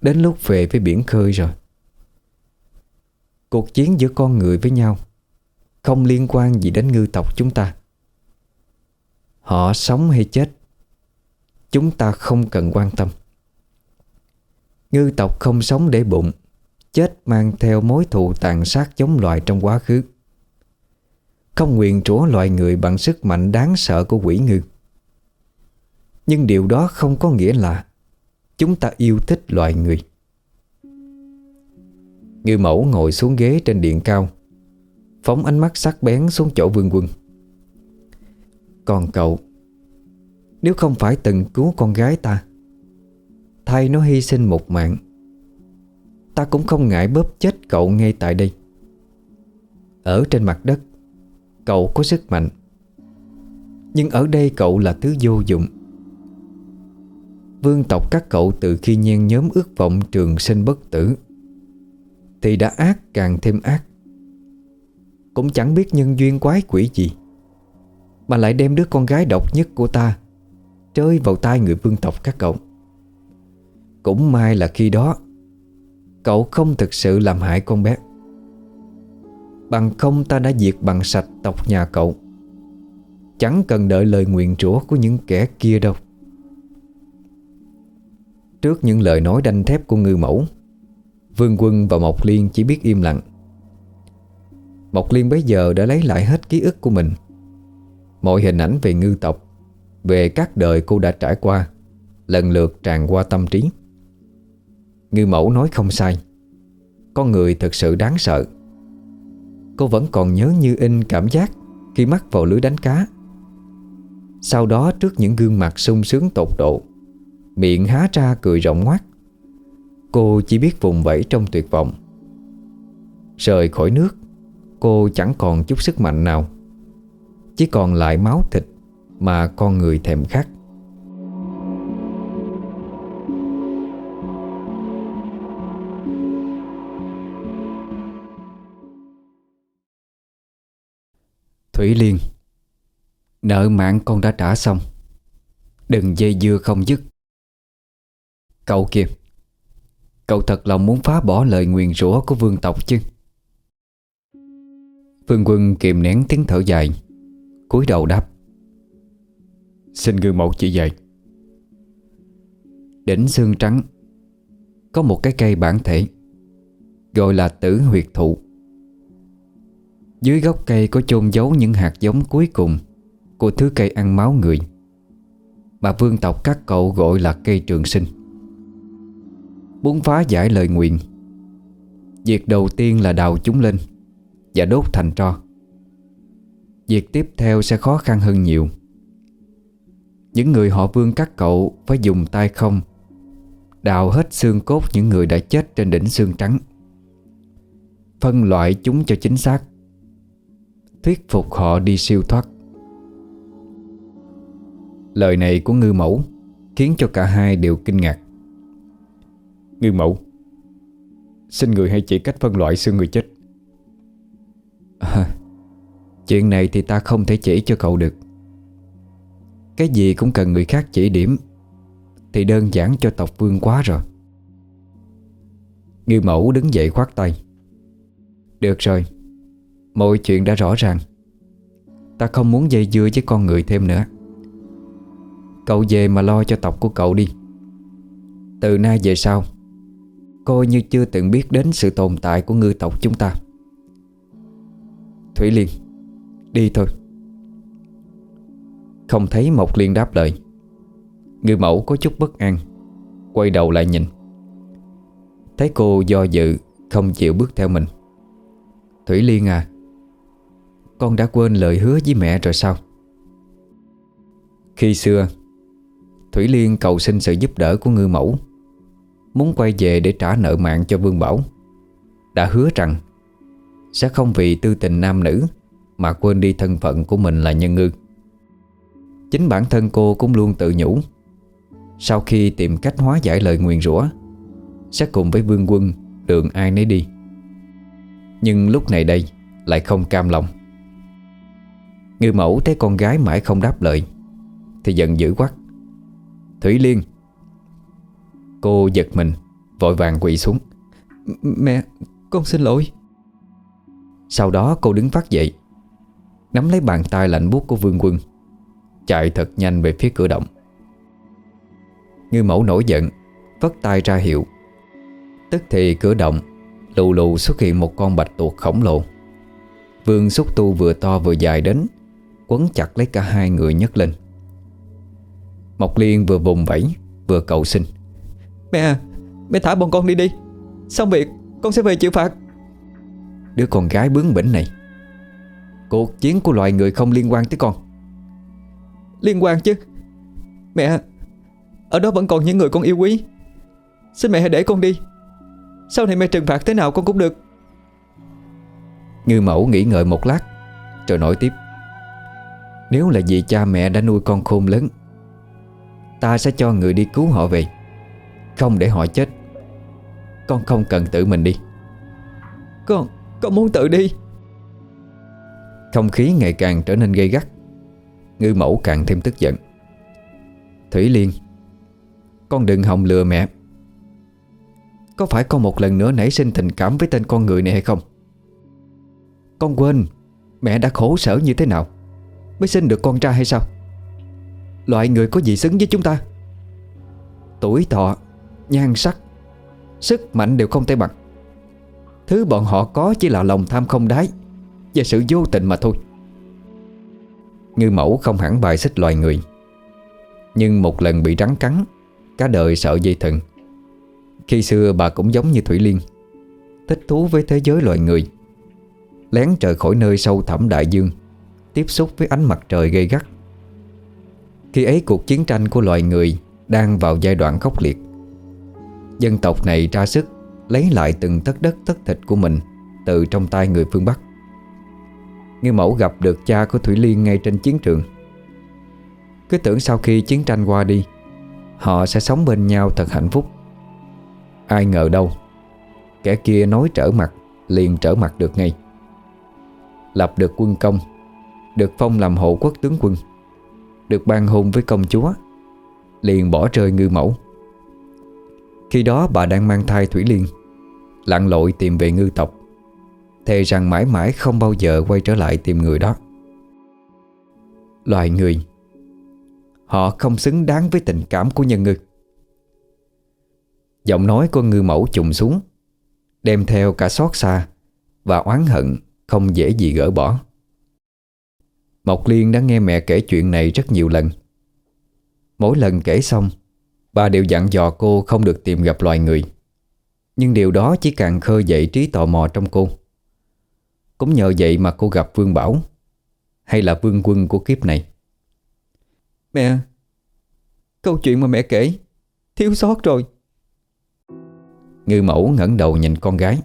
Đến lúc về với biển khơi rồi. Cuộc chiến giữa con người với nhau không liên quan gì đến ngư tộc chúng ta. Họ sống hay chết, Chúng ta không cần quan tâm. Ngư tộc không sống để bụng, Chết mang theo mối thù tàn sát giống loài trong quá khứ. Không nguyện trũa loài người bằng sức mạnh đáng sợ của quỷ ngư. Nhưng điều đó không có nghĩa là Chúng ta yêu thích loài người. Ngư mẫu ngồi xuống ghế trên điện cao Phóng ánh mắt sắc bén xuống chỗ vương quân. Còn cậu, Nếu không phải từng cứu con gái ta, Thay nó hy sinh một mạng, Ta cũng không ngại bóp chết cậu ngay tại đây. Ở trên mặt đất, Cậu có sức mạnh, Nhưng ở đây cậu là thứ vô dụng. Vương tộc các cậu từ khi nhen nhóm ước vọng trường sinh bất tử, Thì đã ác càng thêm ác. Cũng chẳng biết nhân duyên quái quỷ gì. Mà lại đem đứa con gái độc nhất của ta chơi vào tay người vương tộc các cậu. Cũng may là khi đó, Cậu không thực sự làm hại con bé. Bằng không ta đã diệt bằng sạch tộc nhà cậu. Chẳng cần đợi lời nguyện rủa của những kẻ kia đâu. Trước những lời nói đanh thép của ngư mẫu, Vương Quân và Mộc Liên chỉ biết im lặng. Mộc Liên bấy giờ đã lấy lại hết ký ức của mình. Mọi hình ảnh về ngư tộc, Về các đời cô đã trải qua, Lần lượt tràn qua tâm trí. Ngư mẫu nói không sai. Con người thật sự đáng sợ. Cô vẫn còn nhớ như in cảm giác Khi mắc vào lưới đánh cá. Sau đó trước những gương mặt sung sướng tột độ, Miệng há ra cười rộng ngoác Cô chỉ biết vùng vẫy trong tuyệt vọng. Rời khỏi nước Cô chẳng còn chút sức mạnh nào. Chỉ còn lại máu thịt Mà con người thèm khát. Thủy Liên, Nợ mạng con đã trả xong. Đừng dây dưa không dứt. Cậu kìa, Cậu thật lòng muốn phá bỏ lời nguyền rủa của vương tộc chứ? Phương quân kìm nén tiếng thở dài, cúi đầu đáp. Xin gương mẫu chỉ dạy. Đỉnh xương trắng, Có một cái cây bản thể, Gọi là tử huyệt thụ. Dưới gốc cây có chôn giấu những hạt giống cuối cùng Của thứ cây ăn máu người, Mà vương tộc các cậu gọi là cây trường sinh. Muốn phá giải lời nguyện Việc đầu tiên là đào chúng lên. Và đốt thành tro. Việc tiếp theo sẽ khó khăn hơn nhiều. Những người họ vương các cậu Phải dùng tay không, Đào hết xương cốt những người đã chết Trên đỉnh xương trắng. Phân loại chúng cho chính xác, Thuyết phục họ đi siêu thoát. Lời này của ngư mẫu Khiến cho cả hai đều kinh ngạc. Ngư mẫu, Xin người hãy chỉ cách phân loại xương người chết à, [laughs] Chuyện này thì ta không thể chỉ cho cậu được. Cái gì cũng cần người khác chỉ điểm Thì đơn giản cho tộc vương quá rồi. Ngư mẫu đứng dậy khoát tay. Được rồi Mọi chuyện đã rõ ràng. Ta không muốn dây dưa với con người thêm nữa. Cậu về mà lo cho tộc của cậu đi. Từ nay về sau Coi như chưa từng biết đến sự tồn tại của ngư tộc chúng ta. Thủy Liên. Đi thôi. Không thấy Mộc Liên đáp lời. Ngư mẫu có chút bất an, Quay đầu lại nhìn. Thấy cô do dự, Không chịu bước theo mình. Thủy Liên à Con đã quên lời hứa với mẹ rồi sao? Khi xưa, Thủy Liên cầu xin sự giúp đỡ của ngư mẫu, Muốn quay về để trả nợ mạng cho Vương Bảo. Đã hứa rằng sẽ không vì tư tình nam nữ Mà quên đi thân phận của mình là nhân ngư. Chính bản thân cô cũng luôn tự nhủ, Sau khi tìm cách hóa giải lời nguyền rủa, Sẽ cùng với vương quân, Đường ai nấy đi. Nhưng lúc này đây Lại không cam lòng. Ngư mẫu thấy con gái mãi không đáp lời, Thì giận dữ quát. Thủy Liên, Cô giật mình, Vội vàng quỳ xuống. Mẹ, con xin lỗi. Sau đó cô đứng phát dậy, Nắm lấy bàn tay lạnh buốt của Vương Quân, Chạy thật nhanh về phía cửa động. Ngư mẫu nổi giận, Vất tay ra hiệu. Tức thì cửa động Lù lù xuất hiện một con bạch tuộc khổng lồ. Vương xúc tu vừa to vừa dài đến, Quấn chặt lấy cả hai người nhấc lên. Mộc Liên vừa vùng vẫy, Vừa cầu xin. Mẹ à Mẹ thả bọn con đi đi. Xong việc, con sẽ về chịu phạt. Đứa con gái bướng bỉnh này. Cuộc chiến của loài người không liên quan tới con. Liên quan chứ. Mẹ Ở đó vẫn còn những người con yêu quý. Xin mẹ hãy để con đi. Sau này mẹ trừng phạt thế nào con cũng được. Ngư mẫu nghĩ ngợi một lát Rồi nói tiếp. Nếu là vì cha mẹ đã nuôi con khôn lớn Ta sẽ cho người đi cứu họ về. Không để họ chết. Con không cần tự mình đi. Con, con muốn tự đi. Không khí ngày càng trở nên gây gắt. Ngư mẫu càng thêm tức giận. Thủy Liên, Con đừng hòng lừa mẹ. Có phải con một lần nữa nảy sinh tình cảm với tên con người này hay không? Con quên Mẹ đã khổ sở như thế nào Mới sinh được con trai hay sao? Loại người có gì xứng với chúng ta? Tuổi thọ, Nhan sắc, Sức mạnh đều không thể bằng. Thứ bọn họ có chỉ là lòng tham không đáy Và sự vô tình mà thôi. Ngư mẫu không hẳn bài xích loài người, Nhưng một lần bị rắn cắn, Cả đời sợ dây thừng. Khi xưa bà cũng giống như Thủy Liên, Thích thú với thế giới loài người, Lén trời khỏi nơi sâu thẳm đại dương, Tiếp xúc với ánh mặt trời gây gắt. Khi ấy cuộc chiến tranh của loài người Đang vào giai đoạn khốc liệt. Dân tộc này ra sức Lấy lại từng tấc đất tấc thịt của mình Từ trong tay người phương Bắc. Ngư mẫu gặp được cha của Thủy Liên Ngay trên chiến trường. Cứ tưởng sau khi chiến tranh qua đi, Họ sẽ sống bên nhau thật hạnh phúc. Ai ngờ đâu, Kẻ kia nói trở mặt, Liền trở mặt được ngay. Lập được quân công, Được phong làm hộ quốc tướng quân, Được ban hôn với công chúa, Liền bỏ rơi ngư mẫu. Khi đó bà đang mang thai Thủy Liên. Lặn lội tìm về ngư tộc. Thề rằng mãi mãi không bao giờ quay trở lại tìm người đó. Loài người, Họ không xứng đáng với tình cảm của nhân ngư. Giọng nói của ngư mẫu trùng xuống, Đem theo cả xót xa Và oán hận không dễ gì gỡ bỏ. Mộc Liên đã nghe mẹ kể chuyện này rất nhiều lần. Mỗi lần kể xong Bà đều dặn dò cô không được tìm gặp loài người. Nhưng điều đó chỉ càng khơi dậy trí tò mò trong cô. Cũng nhờ vậy mà cô gặp Vương Bảo Hay là Vương Quân của kiếp này. Mẹ Câu chuyện mà mẹ kể Thiếu sót rồi. Ngư mẫu ngẩng đầu nhìn con gái.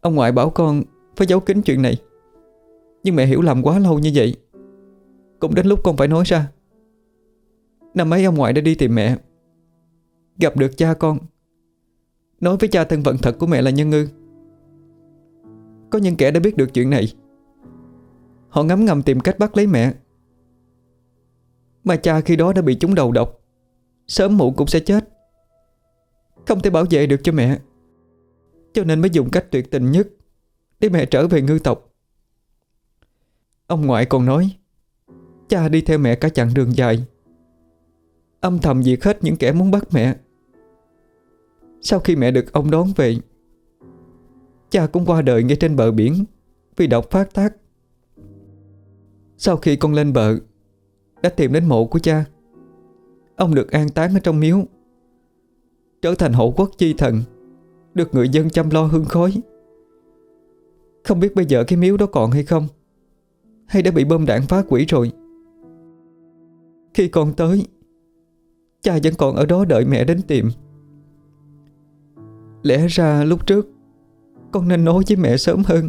Ông ngoại bảo con Phải giấu kín chuyện này. Nhưng mẹ hiểu lầm quá lâu như vậy Cũng đến lúc con phải nói ra. Năm ấy ông ngoại đã đi tìm mẹ Gặp được cha con Nói với cha thân phận thật của mẹ là Nhân Ngư. Có những kẻ đã biết được chuyện này. Họ ngấm ngầm tìm cách bắt lấy mẹ. Mà cha khi đó đã bị chúng đầu độc. Sớm muộn cũng sẽ chết. Không thể bảo vệ được cho mẹ. Cho nên mới dùng cách tuyệt tình nhất Để mẹ trở về ngư tộc. Ông ngoại còn nói, Cha đi theo mẹ cả chặng đường dài. Âm thầm diệt hết những kẻ muốn bắt mẹ. Sau khi mẹ được ông đón về, Cha cũng qua đời ngay trên bờ biển Vì độc phát tác. Sau khi con lên bờ, Đã tìm đến mộ của cha. Ông được an táng ở trong miếu, Trở thành hộ quốc chi thần, Được người dân chăm lo hương khói. Không biết bây giờ cái miếu đó còn hay không, Hay đã bị bom đạn phá quỷ rồi. Khi con tới, Cha vẫn còn ở đó đợi mẹ đến tìm. Lẽ ra lúc trước Con nên nói với mẹ sớm hơn.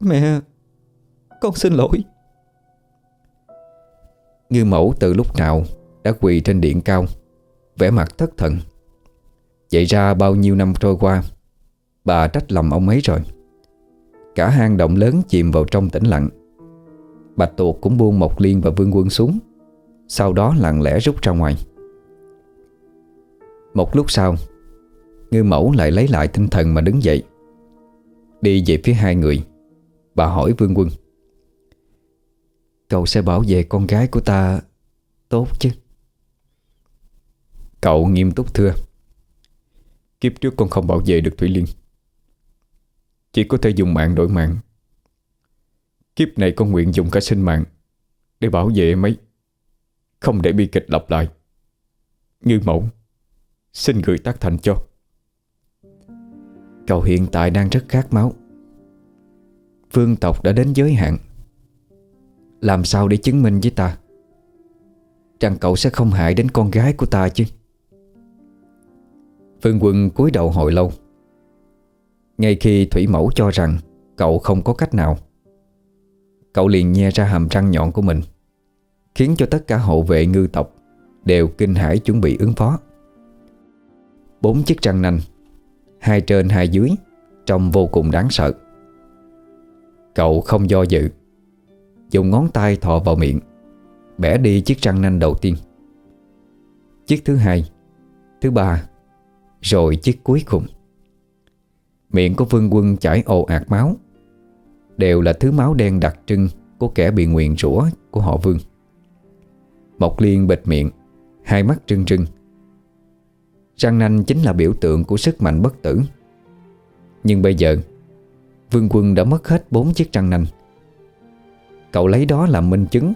Mẹ, Con xin lỗi. Ngư mẫu từ lúc nào Đã quỳ trên điện cao, vẻ mặt thất thần. Vậy ra bao nhiêu năm trôi qua, Bà trách lầm ông ấy rồi. Cả hang động lớn chìm vào trong tĩnh lặng. Bạch tuộc cũng buông Mộc Liên và Vương Quân xuống, Sau đó lặng lẽ rút ra ngoài. Một lúc sau Ngư mẫu lại lấy lại tinh thần mà đứng dậy. Đi về phía hai người, Bà hỏi Vương Quân. Cậu sẽ bảo vệ con gái của ta Tốt chứ? Cậu nghiêm túc thưa. Kiếp trước con không bảo vệ được Thủy Liên. Chỉ có thể dùng mạng đổi mạng. Kiếp này con nguyện dùng cả sinh mạng Để bảo vệ mấy, Không để bi kịch lặp lại. Như mẫu, Xin gửi tác thành cho. Cậu hiện tại đang rất khát máu. Phương tộc đã đến giới hạn. Làm sao để chứng minh với ta? Rằng cậu sẽ không hại đến con gái của ta chứ? Phương Quân cúi đầu hồi lâu. Ngay khi Thủy Mẫu cho rằng Cậu không có cách nào, Cậu liền nhe ra hàm răng nhọn của mình, Khiến cho tất cả hộ vệ ngư tộc Đều kinh hãi chuẩn bị ứng phó. Bốn chiếc răng nanh Hai trên hai dưới, Trông vô cùng đáng sợ. Cậu không do dự, Dùng ngón tay thọ vào miệng, Bẻ đi chiếc răng nanh đầu tiên. Chiếc thứ hai, Thứ ba, Rồi chiếc cuối cùng. Miệng của Vương Quân chảy ồ ạt máu, Đều là thứ máu đen đặc trưng Của kẻ bị nguyền rủa của họ Vương. Mộc Liên bịt miệng, Hai mắt trưng trưng Răng nanh chính là biểu tượng của sức mạnh bất tử. Nhưng bây giờ, Vương Quân đã mất hết bốn chiếc răng nanh. Cậu lấy đó làm minh chứng,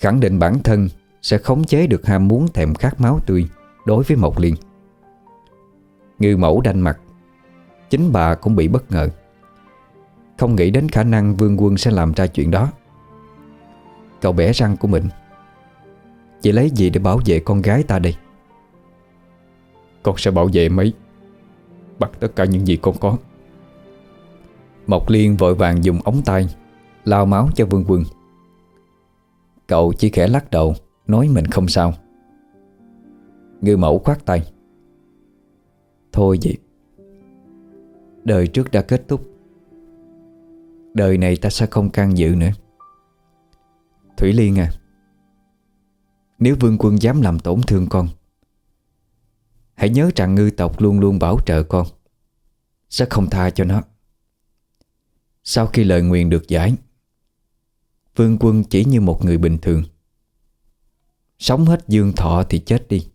Khẳng định bản thân Sẽ khống chế được ham muốn thèm khát máu tươi Đối với Mộc Liên. Ngư mẫu đanh mặt, Chính bà cũng bị bất ngờ. Không nghĩ đến khả năng Vương Quân sẽ làm ra chuyện đó. Cậu bẻ răng của mình, Chị lấy gì để bảo vệ con gái ta đây? Con sẽ bảo vệ mấy, Bắt tất cả những gì con có. Mộc Liên vội vàng dùng ống tay Lao máu cho Vương Quân Cậu chỉ khẽ lắc đầu, Nói mình không sao. Ngư mẫu khoát tay. Thôi vậy, Đời trước đã kết thúc. Đời này ta sẽ không can dự nữa. Thủy Liên à Nếu vương quân dám làm tổn thương con Hãy nhớ rằng ngư tộc luôn luôn bảo trợ con. Sẽ không tha cho nó. Sau khi lời nguyện được giải, Vương quân chỉ như một người bình thường. Sống hết dương thọ thì chết đi.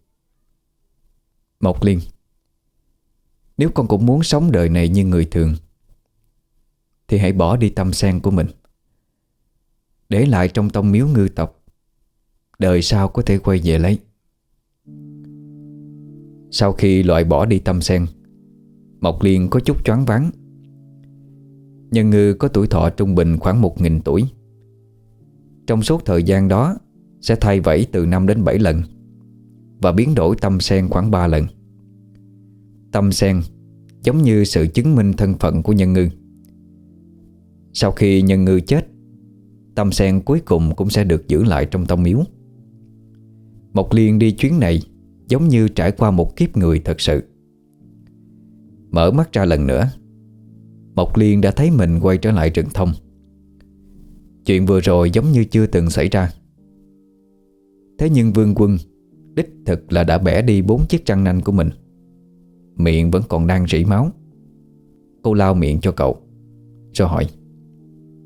Mộc Liên, Nếu con cũng muốn sống đời này như người thường, Thì hãy bỏ đi tâm sen của mình. Để lại trong tông miếu ngư tộc, Đời sau có thể quay về lấy. Sau khi loại bỏ đi tâm sen, Mộc Liên có chút choáng váng. Nhân ngư có tuổi thọ trung bình khoảng 1.000 tuổi. Trong suốt thời gian đó, Sẽ thay vẫy từ 5 đến 7 lần Và biến đổi tâm sen khoảng 3 lần. Tâm sen Giống như sự chứng minh thân phận của nhân ngư. Sau khi nhân ngư chết, Tâm sen cuối cùng cũng sẽ được giữ lại trong tông miếu. Mộc Liên đi chuyến này Giống như trải qua một kiếp người thật sự. Mở mắt ra lần nữa Mộc Liên đã thấy mình quay trở lại rừng thông. Chuyện vừa rồi giống như chưa từng xảy ra. Thế nhưng Vương Quân Đích thực là đã bẻ đi bốn chiếc răng nanh của mình. Miệng vẫn còn đang rỉ máu. Cô lao miệng cho cậu Rồi hỏi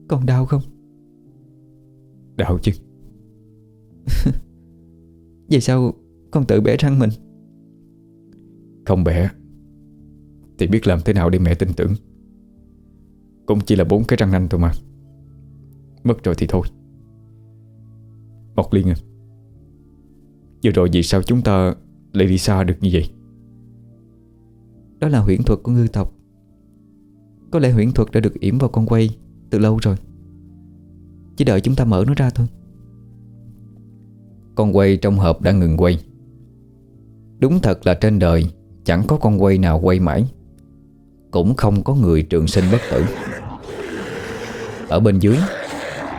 Còn đau không? Đau chứ. [laughs] Vậy sao con tự bẻ răng mình? Không bẻ. Thì biết làm thế nào để mẹ tin tưởng. Cũng chỉ là bốn cái răng nanh thôi mà. Mất rồi thì thôi. Mộc Liên à Vừa rồi vì sao chúng ta lại đi xa được như vậy? Đó là huyễn thuật của ngư tộc. Có lẽ huyễn thuật đã được yểm vào con quay Từ lâu rồi. Chỉ đợi chúng ta mở nó ra thôi. Con quay trong hộp đã ngừng quay Đúng thật là trên đời, Chẳng có con quay nào quay mãi. Cũng không có người trường sinh bất tử. Ở bên dưới,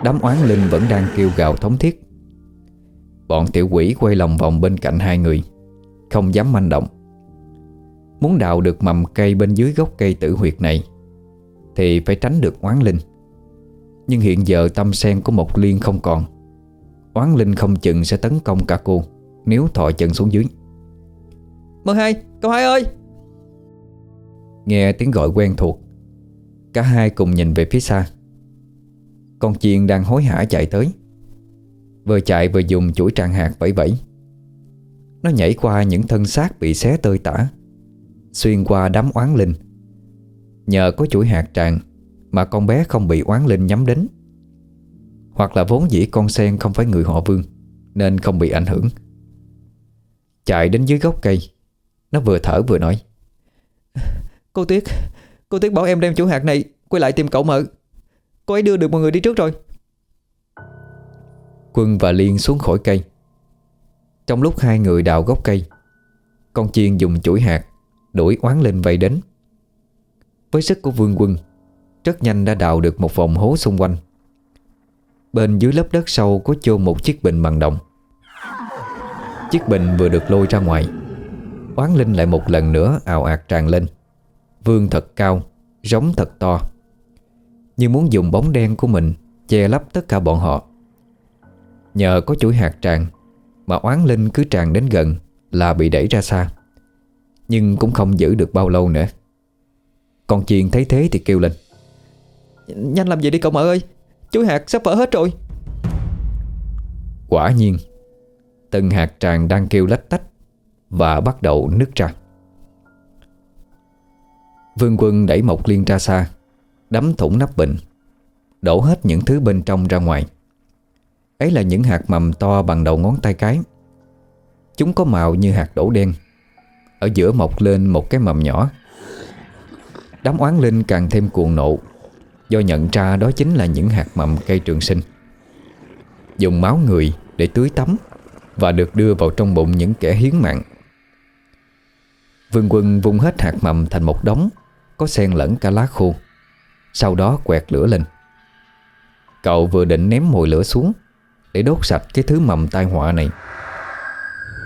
Đám oán linh vẫn đang kêu gào thống thiết. Bọn tiểu quỷ quay lòng vòng bên cạnh hai người, Không dám manh động. Muốn đào được mầm cây bên dưới gốc cây tử huyệt này, Thì phải tránh được oán linh. Nhưng hiện giờ tâm sen của một liên không còn. Oán linh không chừng sẽ tấn công cả cô, Nếu thọ chân xuống dưới. Mơ hai, cậu hai ơi. Nghe tiếng gọi quen thuộc Cả hai cùng nhìn về phía xa. Con chiên đang hối hả chạy tới. Vừa chạy vừa dùng chuỗi tràng hạt vẫy vẫy. Nó nhảy qua những thân xác bị xé tơi tả Xuyên qua đám oán linh. Nhờ có chuỗi hạt tràng Mà con bé không bị oán linh nhắm đến. Hoặc là vốn dĩ con sen không phải người họ vương Nên không bị ảnh hưởng. Chạy đến dưới gốc cây nó vừa thở vừa nói. Cô Tuyết Cô Tuyết bảo em đem chủ hạt này Quay lại tìm cậu mợ Cô ấy đưa được mọi người đi trước rồi. Quân và Liên xuống khỏi cây. Trong lúc hai người đào gốc cây Con chiên dùng chuỗi hạt Đuổi oán linh vây đến. Với sức của vương quân Rất nhanh đã đào được một vòng hố xung quanh. Bên dưới lớp đất sâu Có chôn một chiếc bình bằng đồng. Chiếc bình vừa được lôi ra ngoài Oán linh lại một lần nữa, ào ạt tràn lên. Vương thật cao, Rống thật to. Như muốn dùng bóng đen của mình Che lấp tất cả bọn họ. Nhờ có chuỗi hạt tràn Mà oán linh cứ tràn đến gần Là bị đẩy ra xa. Nhưng cũng không giữ được bao lâu nữa. Con chiên thấy thế thì kêu lên. Nhanh làm gì đi cậu mợ ơi? Chuối hạt sắp vỡ hết rồi. Quả nhiên, Từng hạt tràn đang kêu lách tách. Và bắt đầu nứt ra. Vương quân đẩy Mộc Liên ra xa Đấm thủng nắp bình, Đổ hết những thứ bên trong ra ngoài. Ấy là những hạt mầm to bằng đầu ngón tay cái. Chúng có màu như hạt đổ đen. Ở giữa mọc lên một cái mầm nhỏ. Đám oán linh càng thêm cuồng nộ, Do nhận ra đó chính là những hạt mầm cây trường sinh. Dùng máu người để tưới tắm Và được đưa vào trong bụng những kẻ hiến mạng. Vương quân vung hết hạt mầm thành một đống, Có xen lẫn cả lá khô. Sau đó quẹt lửa lên. Cậu vừa định ném mồi lửa xuống Để đốt sạch cái thứ mầm tai họa này,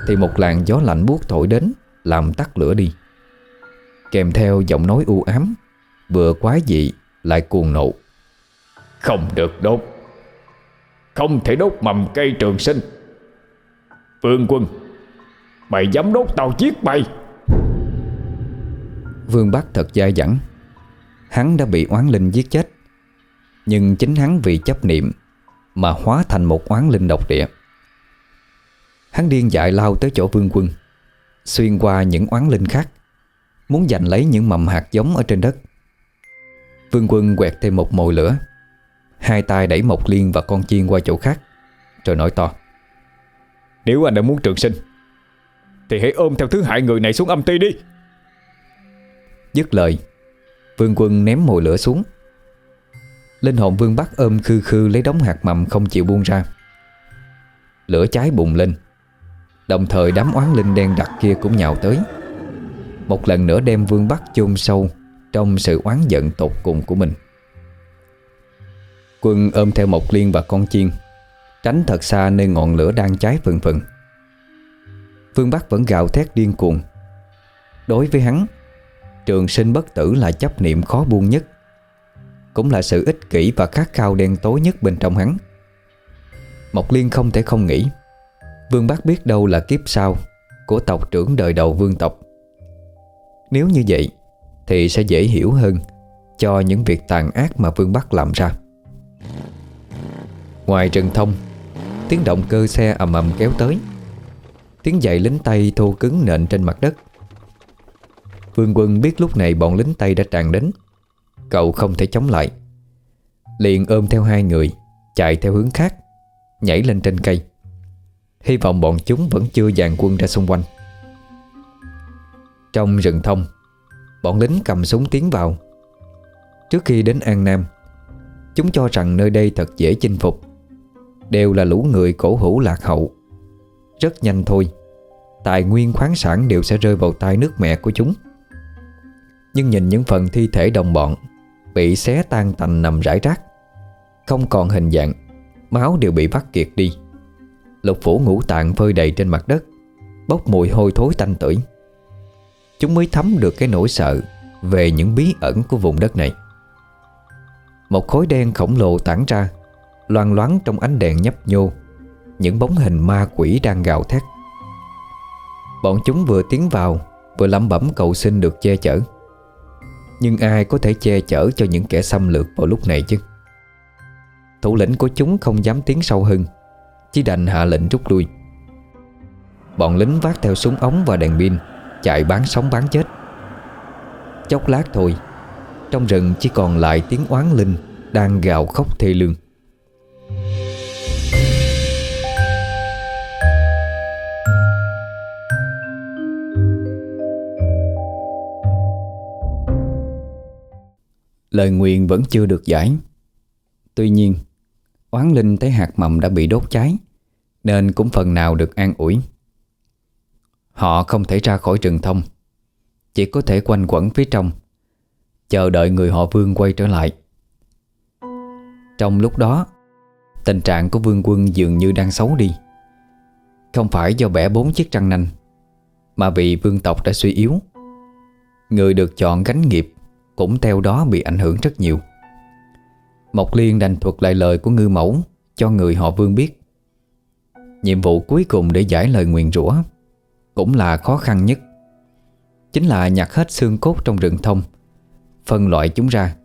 Thì một làn gió lạnh buốt thổi đến Làm tắt lửa đi. Kèm theo giọng nói u ám, Vừa quái dị lại cuồng nộ. Không được đốt. Không thể đốt mầm cây trường sinh. Vương quân, Mày dám đốt tao giết mày. Vương Bắc thật dai dẳng. Hắn đã bị oán linh giết chết. Nhưng chính hắn vì chấp niệm Mà hóa thành một oán linh độc địa. Hắn điên dại lao tới chỗ vương quân, Xuyên qua những oán linh khác, Muốn giành lấy những mầm hạt giống ở trên đất. Vương quân quẹt thêm một mồi lửa, Hai tay đẩy Mộc Liên và con chiên qua chỗ khác, Rồi nói to. Nếu anh đã muốn trường sinh, Thì hãy ôm theo thứ hại người này xuống âm ti đi. Dứt lời. Vương quân ném mồi lửa xuống. Linh hồn vương bắc ôm khư khư lấy đống hạt mầm không chịu buông ra. Lửa cháy bùng lên. Đồng thời đám oán linh đen đặc kia cũng nhào tới. Một lần nữa đem vương bắc chôn sâu Trong sự oán giận tột cùng của mình. Quân ôm theo một liên và con chiên, Tránh thật xa nơi ngọn lửa đang cháy phừng phừng. Vương Bắc vẫn gào thét điên cuồng. Đối với hắn Trường sinh bất tử là chấp niệm khó buông nhất. Cũng là sự ích kỷ và khát khao đen tối nhất bên trong hắn. Mộc Liên không thể không nghĩ, Vương Bác biết đâu là kiếp sau Của tộc trưởng đời đầu vương tộc. Nếu như vậy, Thì sẽ dễ hiểu hơn Cho những việc tàn ác mà Vương Bắc làm ra. Ngoài rừng thông, Tiếng động cơ xe ầm ầm kéo tới. Tiếng giày lính tay thô cứng nện trên mặt đất. Vương quân biết lúc này bọn lính Tây đã tràn đến. Cậu không thể chống lại. Liền ôm theo hai người, Chạy theo hướng khác, Nhảy lên trên cây. Hy vọng bọn chúng vẫn chưa dàn quân ra xung quanh. Trong rừng thông, Bọn lính cầm súng tiến vào. Trước khi đến An Nam, Chúng cho rằng nơi đây thật dễ chinh phục. Đều là lũ người cổ hữu lạc hậu. Rất nhanh thôi. Tài nguyên khoáng sản đều sẽ rơi vào tay nước mẹ của chúng. Nhưng nhìn những phần thi thể đồng bọn Bị xé tan tành nằm rải rác, Không còn hình dạng, Máu đều bị vắt kiệt đi. Lục phủ ngũ tạng phơi đầy trên mặt đất, Bốc mùi hôi thối tanh tưởi. Chúng mới thấm được cái nỗi sợ Về những bí ẩn của vùng đất này. Một khối đen khổng lồ tản ra Loan loáng trong ánh đèn nhấp nhô, Những bóng hình ma quỷ đang gào thét. Bọn chúng vừa tiến vào, Vừa lẩm bẩm cầu xin được che chở. Nhưng ai có thể che chở cho những kẻ xâm lược vào lúc này chứ? Thủ lĩnh của chúng không dám tiến sâu hơn. Chỉ đành hạ lệnh rút lui. Bọn lính vác theo súng ống và đèn pin, Chạy bán sống bán chết. Chốc lát thôi, Trong rừng chỉ còn lại tiếng oán linh Đang gào khóc thê lương. Lời nguyện vẫn chưa được giải. Tuy nhiên, Oán linh thấy hạt mầm đã bị đốt cháy, Nên cũng phần nào được an ủi. Họ không thể ra khỏi rừng thông, Chỉ có thể quanh quẩn phía trong, Chờ đợi người họ vương quay trở lại. Trong lúc đó, Tình trạng của vương quân dường như đang xấu đi. Không phải do bẻ bốn chiếc răng nanh, Mà vì vương tộc đã suy yếu. Người được chọn gánh nghiệp cũng theo đó bị ảnh hưởng rất nhiều. Mộc Liên đành thuật lại lời của ngư mẫu Cho người họ vương biết. Nhiệm vụ cuối cùng để giải lời nguyền rủa Cũng là khó khăn nhất. Chính là nhặt hết xương cốt trong rừng thông, Phân loại chúng ra.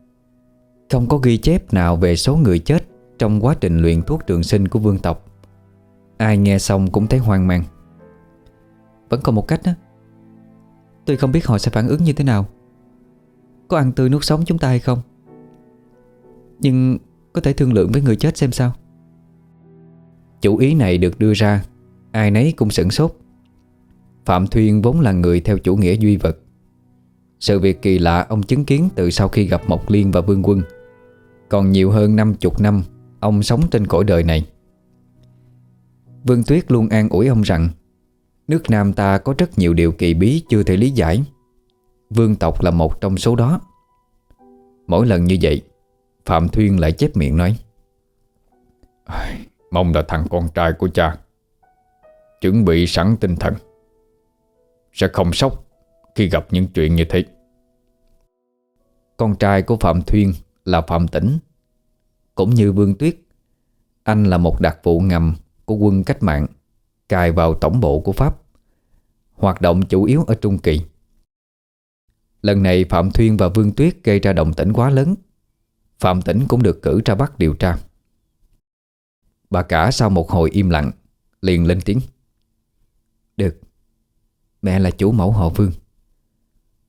Không có ghi chép nào về số người chết Trong quá trình luyện thuốc trường sinh của vương tộc. Ai nghe xong cũng thấy hoang mang. Vẫn còn một cách đó Tôi không biết họ sẽ phản ứng như thế nào. Có ăn tươi nuốt sống chúng ta hay không? Nhưng có thể thương lượng với người chết xem sao. Chủ ý này được đưa ra, Ai nấy cũng sửng sốt. Phạm Thuyên vốn là người theo chủ nghĩa duy vật. Sự việc kỳ lạ ông chứng kiến từ sau khi gặp Mộc Liên và Vương Quân. Còn nhiều hơn 50 năm, Ông sống trên cõi đời này. Vương Tuyết luôn an ủi ông rằng, Nước Nam ta có rất nhiều điều kỳ bí chưa thể lý giải. Vương tộc là một trong số đó. Mỗi lần như vậy, Phạm Thuyên lại chép miệng nói Mong là thằng con trai của cha, Chuẩn bị sẵn tinh thần, Sẽ không sốc Khi gặp những chuyện như thế. Con trai của Phạm Thuyên là Phạm Tĩnh, Cũng như Vương Tuyết. Anh là một đặc vụ ngầm Của quân cách mạng, Cài vào tổng bộ của Pháp, Hoạt động chủ yếu ở Trung Kỳ. Lần này Phạm Thuyên và Vương Tuyết gây ra động tĩnh quá lớn. Phạm Tĩnh cũng được cử ra bắt điều tra. Bà cả sau một hồi im lặng, Liền lên tiếng. Được, Mẹ là chủ mẫu họ Vương.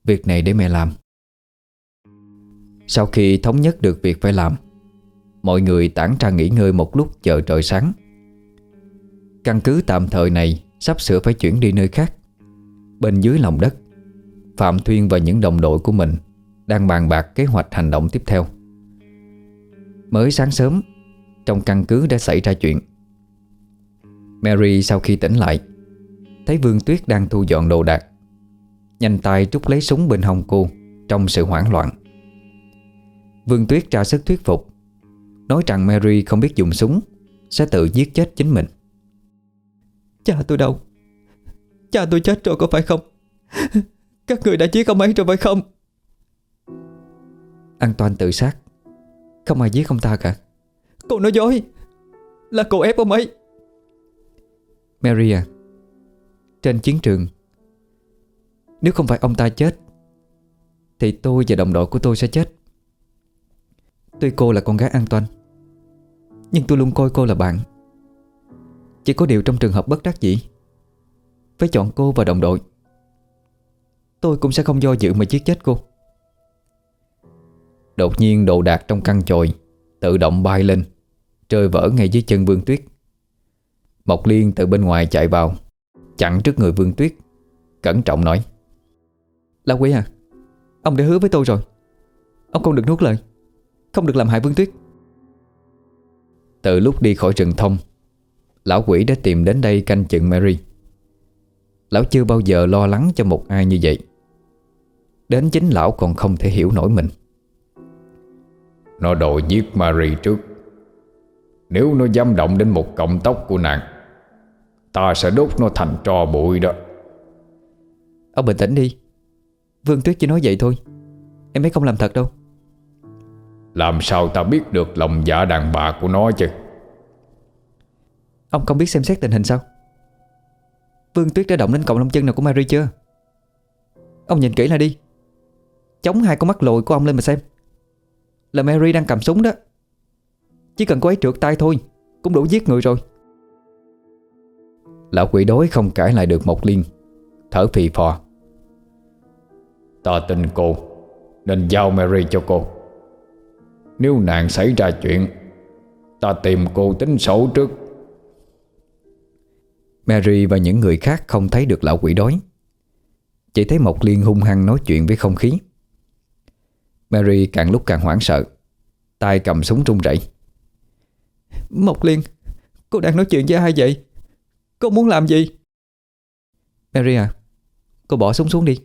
Việc này để mẹ làm. Sau khi thống nhất được việc phải làm, Mọi người tản ra nghỉ ngơi một lúc chờ trời sáng. Căn cứ tạm thời này, Sắp sửa phải chuyển đi nơi khác, Bên dưới lòng đất. Phạm Thuyên và những đồng đội của mình Đang bàn bạc kế hoạch hành động tiếp theo. Mới sáng sớm, Trong căn cứ đã xảy ra chuyện. Mary sau khi tỉnh lại, Thấy Vương Tuyết đang thu dọn đồ đạc, Nhanh tay trút lấy súng bên hông cô Trong sự hoảng loạn. Vương Tuyết ra sức thuyết phục, Nói rằng Mary không biết dùng súng Sẽ tự giết chết chính mình. Cha tôi đâu? Cha tôi chết rồi có phải không? Các người đã giết ông ấy rồi phải không? An Toàn tự sát. Không ai giết ông ta cả. Cô nói dối. Là cô ép ông ấy. Mary à Trên chiến trường Nếu không phải ông ta chết Thì tôi và đồng đội của tôi sẽ chết. Tuy cô là con gái an toàn Nhưng tôi luôn coi cô là bạn. Chỉ có điều trong trường hợp bất đắc dĩ Phải chọn cô và đồng đội Tôi cũng sẽ không do dự mà giết chết cô. Đột nhiên đồ đạc trong căn chòi Tự động bay lên, Rơi vỡ ngay dưới chân Vương Tuyết. Mộc Liên từ bên ngoài chạy vào, Chặn trước người Vương Tuyết, Cẩn trọng nói, Lão quý à Ông đã hứa với tôi rồi. Ông không được nuốt lời, Không được làm hại Vương Tuyết. Từ lúc đi khỏi rừng thông, Lão quỷ đã tìm đến đây canh chừng Mary. Lão chưa bao giờ lo lắng cho một ai như vậy. Đến chính lão còn không thể hiểu nổi mình. Nó đòi giết Mary trước. Nếu nó dám động đến một cọng tóc của nàng Ta sẽ đốt nó thành tro bụi đó. Ông bình tĩnh đi. Vương Tuyết chỉ nói vậy thôi. Em ấy không làm thật đâu. Làm sao ta biết được lòng dạ đàn bà của nó chứ? Ông không biết xem xét tình hình sao? Vương Tuyết đã động đến cọng lông chân nào của Mary chưa? Ông nhìn kỹ lại đi Chống hai con mắt lồi của ông lên mà xem. Là Mary đang cầm súng đó. Chỉ cần cô ấy trượt tay thôi Cũng đủ giết người rồi. Lão quỷ đối không cãi lại được một liên. Thở phì phò. Ta tin cô Nên giao Mary cho cô. Nếu nàng xảy ra chuyện Ta tìm cô tính xấu trước. Mary và những người khác không thấy được lão quỷ đói. Chỉ thấy Mộc Liên hung hăng nói chuyện với không khí Mary càng lúc càng hoảng sợ. Tay cầm súng run rẩy. Mộc Liên Cô đang nói chuyện với ai vậy? Cô muốn làm gì? Mary à Cô bỏ súng xuống đi.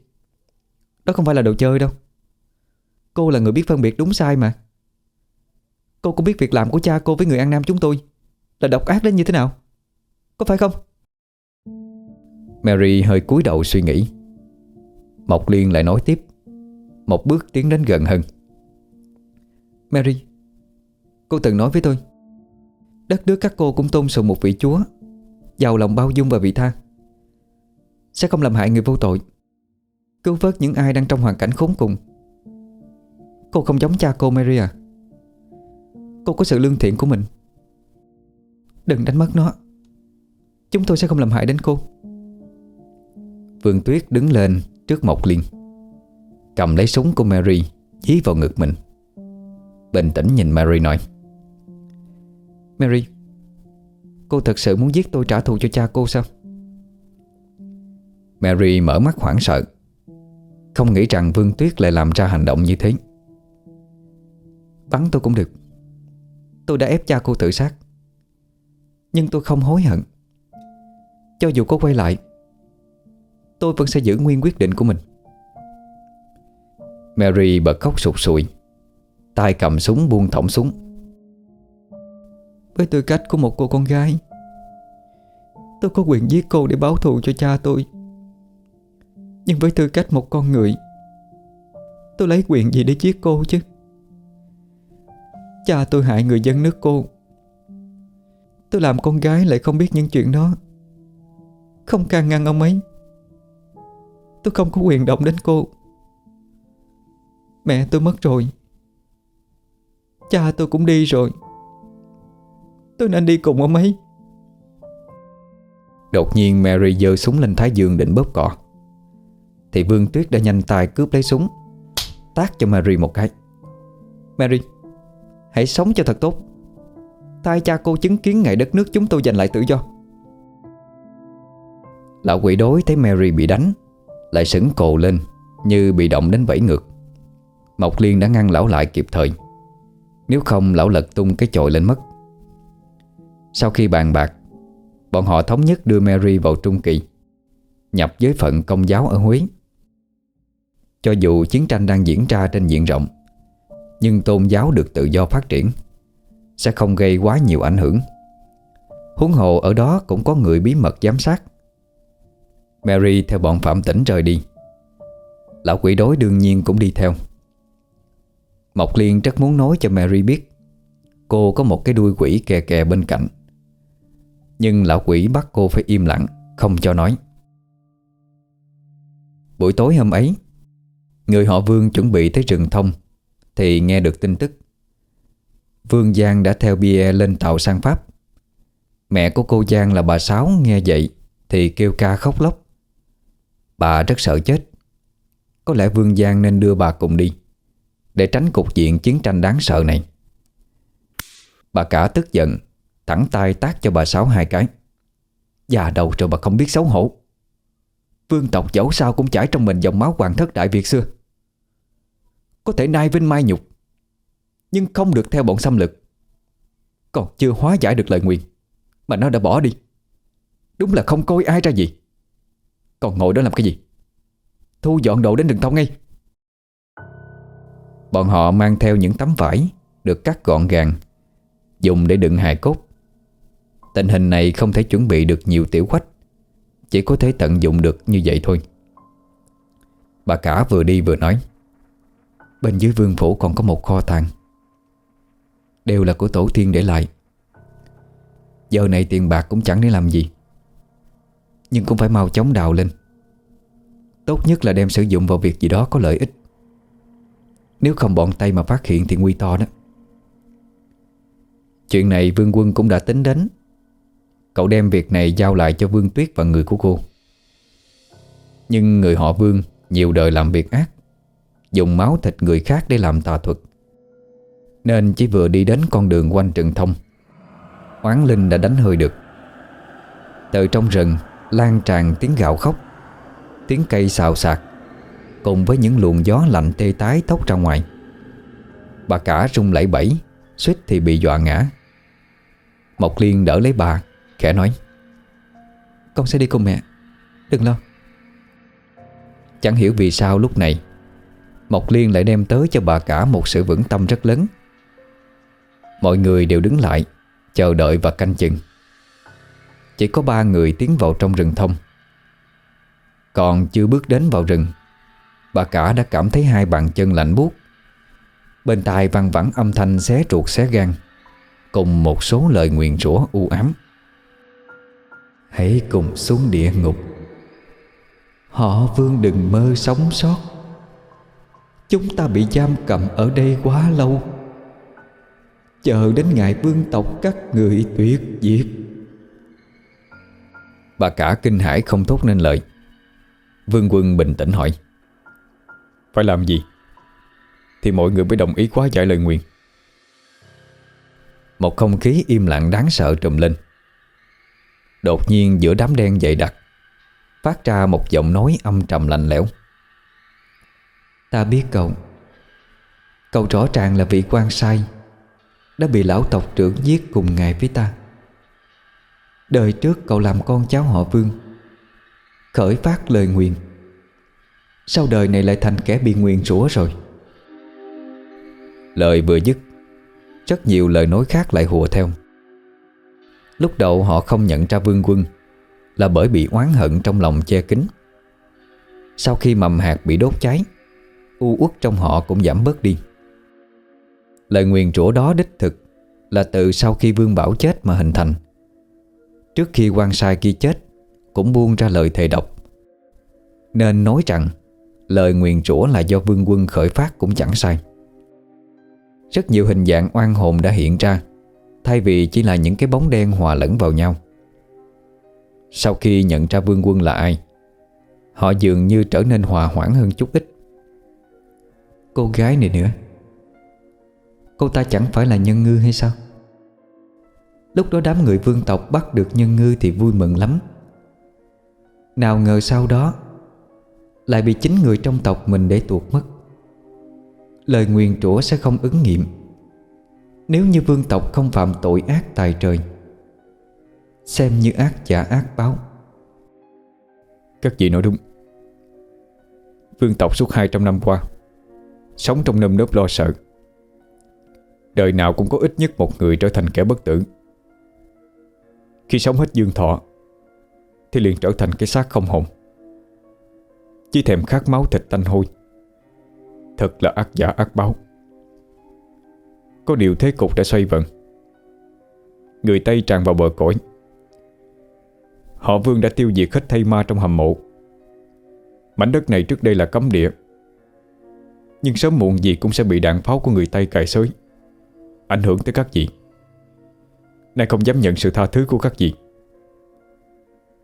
Đó không phải là đồ chơi đâu. Cô là người biết phân biệt đúng sai mà. Cô cũng biết việc làm của cha cô với người An Nam chúng tôi Là độc ác đến như thế nào. Có phải không? Mary hơi cúi đầu suy nghĩ. Mộc Liên lại nói tiếp một bước tiến đến gần hơn. Mary, Cô từng nói với tôi, Đất nước các cô cũng tôn sùng một vị chúa, Giàu lòng bao dung và vị tha. Sẽ không làm hại người vô tội, Cứu vớt những ai đang trong hoàn cảnh khốn cùng. Cô không giống cha cô Mary à. Cô có sự lương thiện của mình. Đừng đánh mất nó. Chúng tôi sẽ không làm hại đến cô. Vương Tuyết đứng lên trước Mộc Liên Cầm lấy súng của Mary, Dí vào ngực mình. Bình tĩnh nhìn Mary nói, Mary, Cô thật sự muốn giết tôi trả thù cho cha cô sao? Mary mở mắt hoảng sợ, Không nghĩ rằng Vương Tuyết lại làm ra hành động như thế. Bắn tôi cũng được. Tôi đã ép cha cô tự sát. Nhưng tôi không hối hận. Cho dù có quay lại, Tôi vẫn sẽ giữ nguyên quyết định của mình. Mary bật khóc sụt sùi. Tay cầm súng buông thõng súng Với tư cách của một cô con gái, Tôi có quyền giết cô để báo thù cho cha tôi. Nhưng với tư cách một con người, Tôi lấy quyền gì để giết cô chứ? Cha tôi hại người dân nước cô. Tôi làm con gái lại không biết những chuyện đó. Không can ngăn ông ấy. Tôi không có quyền động đến cô. Mẹ tôi mất rồi. Cha tôi cũng đi rồi. Tôi nên đi cùng ông ấy. Đột nhiên Mary giơ súng lên thái dương định bóp cỏ. Thì Vương Tuyết đã nhanh tay cướp lấy súng Tác cho Mary một cái. Mary Hãy sống cho thật tốt. Tai cha cô chứng kiến ngày đất nước chúng tôi giành lại tự do. Lão quỷ đối thấy Mary bị đánh Lại sững cồ lên Như bị động đến vẫy ngược Mộc Liên đã ngăn lão lại kịp thời. Nếu không, lão lật tung cái chồi lên mất. Sau khi bàn bạc, Bọn họ thống nhất đưa Mary vào Trung Kỳ, Nhập giới phận công giáo ở Huế. Cho dù chiến tranh đang diễn ra trên diện rộng, Nhưng tôn giáo được tự do phát triển, Sẽ không gây quá nhiều ảnh hưởng. Huống hồ ở đó cũng có người bí mật giám sát. Mary theo bọn Phạm Tĩnh rời đi. Lão quỷ đối đương nhiên cũng đi theo. Mộc Liên rất muốn nói cho Mary biết. Cô có một cái đuôi quỷ kè kè bên cạnh. Nhưng lão quỷ bắt cô phải im lặng, Không cho nói. Buổi tối hôm ấy, Người họ Vương chuẩn bị tới rừng thông, Thì nghe được tin tức. Vương Giang đã theo bia lên tàu sang Pháp. Mẹ của cô Giang là bà Sáu nghe vậy Thì kêu ca khóc lóc. Bà rất sợ chết. Có lẽ Vương Giang nên đưa bà cùng đi. Để tránh cục diện chiến tranh đáng sợ này. Bà cả tức giận, Thẳng tay tác cho bà Sáu hai cái. Già đầu rồi bà không biết xấu hổ. Vương tộc dẫu sao cũng chảy trong mình dòng máu hoàng thất Đại Việt xưa. Có thể nai vinh mai nhục, Nhưng không được theo bọn xâm lược. Còn chưa hóa giải được lời nguyện Mà nó đã bỏ đi. Đúng là không coi ai ra gì. Còn ngồi đó làm cái gì? Thu dọn đồ đến rừng thông ngay. Bọn họ mang theo những tấm vải Được cắt gọn gàng, Dùng để đựng hài cốt. Tình hình này không thể chuẩn bị được nhiều tiểu quách, Chỉ có thể tận dụng được như vậy thôi. Bà cả vừa đi vừa nói, Bên dưới vương phủ còn có một kho tàng, Đều là của tổ tiên để lại. Giờ này tiền bạc cũng chẳng để làm gì, Nhưng cũng phải mau chóng đào lên. Tốt nhất là đem sử dụng vào việc gì đó có lợi ích. Nếu không bọn tay mà phát hiện thì nguy to đó. Chuyện này Vương Quân cũng đã tính đến. Cậu đem việc này giao lại cho Vương Tuyết và người của cô. Nhưng người họ Vương nhiều đời làm việc ác, Dùng máu thịt người khác để làm tà thuật. Nên chỉ vừa đi đến con đường quanh rừng thông, Oán linh đã đánh hơi được. Từ trong rừng, lan tràn tiếng gạo khóc, Tiếng cây xào xạc Cùng với những luồng gió lạnh tê tái tốc ra ngoài. Bà cả rung lẩy bẩy, Suýt thì bị dọa ngã. Mộc Liên đỡ lấy bà, Khẽ nói, Con sẽ đi cùng mẹ, Đừng lo. Chẳng hiểu vì sao lúc này, Mộc Liên lại đem tới cho bà cả một sự vững tâm rất lớn. Mọi người đều đứng lại, Chờ đợi và canh chừng. Chỉ có ba người tiến vào trong rừng thông. Còn chưa bước đến vào rừng Bà cả đã cảm thấy hai bàn chân lạnh buốt. Bên tai văng vẳng âm thanh xé ruột xé gan, Cùng một số lời nguyền rủa u ám. Hãy cùng xuống địa ngục. Họ vương đừng mơ sống sót. Chúng ta bị giam cầm ở đây quá lâu. Chờ đến ngày vương tộc các người tuyệt diệt. Bà cả kinh hãi không thốt nên lời. Vương quân bình tĩnh hỏi. Phải làm gì? Thì mọi người mới đồng ý quá giải lời nguyện. Một không khí im lặng đáng sợ trùm lên. Đột nhiên giữa đám đen dày đặc, Phát ra một giọng nói âm trầm lạnh lẽo. Ta biết cậu. Cậu rõ ràng là vị quan sai, Đã bị lão tộc trưởng giết cùng ngày với ta. Đời trước cậu làm con cháu họ Vương, Khởi phát lời nguyện. Sau đời này lại thành kẻ bị nguyền rủa rồi? Lời vừa dứt, Rất nhiều lời nói khác lại hùa theo. Lúc đầu họ không nhận ra vương quân Là bởi bị oán hận trong lòng che kín. Sau khi mầm hạt bị đốt cháy, U uất trong họ cũng giảm bớt đi. Lời nguyền rủa đó đích thực Là từ sau khi Vương Bảo chết mà hình thành. Trước khi quan sai kia chết Cũng buông ra lời thề độc. Nên nói rằng Lời nguyền rủa là do vương quân khởi phát cũng chẳng sai. Rất nhiều hình dạng oan hồn đã hiện ra, Thay vì chỉ là những cái bóng đen hòa lẫn vào nhau. Sau khi nhận ra vương quân là ai, Họ dường như trở nên hòa hoãn hơn chút ít. Cô gái này nữa, Cô ta chẳng phải là nhân ngư hay sao? Lúc đó đám người vương tộc bắt được nhân ngư thì vui mừng lắm. Nào ngờ sau đó lại bị chính người trong tộc mình để tuột mất. Lời nguyền trũa sẽ không ứng nghiệm. Nếu như vương tộc không phạm tội ác tài trời, Xem như ác trả ác báo. Các vị nói đúng. Vương tộc suốt 200 năm qua, Sống trong nơm nớp lo sợ. Đời nào cũng có ít nhất một người trở thành kẻ bất tử. Khi sống hết dương thọ, Thì liền trở thành cái xác không hồn. Chỉ thèm khát máu thịt tanh hôi. Thật là ác giả ác báo. Có điều thế cục đã xoay vần. Người Tây tràn vào bờ cõi. Họ vương đã tiêu diệt hết thây ma trong hầm mộ. Mảnh đất này trước đây là cấm địa. Nhưng sớm muộn gì cũng sẽ bị đạn pháo của người Tây cài xới. Ảnh hưởng tới các vị. Nay không dám nhận sự tha thứ của các vị.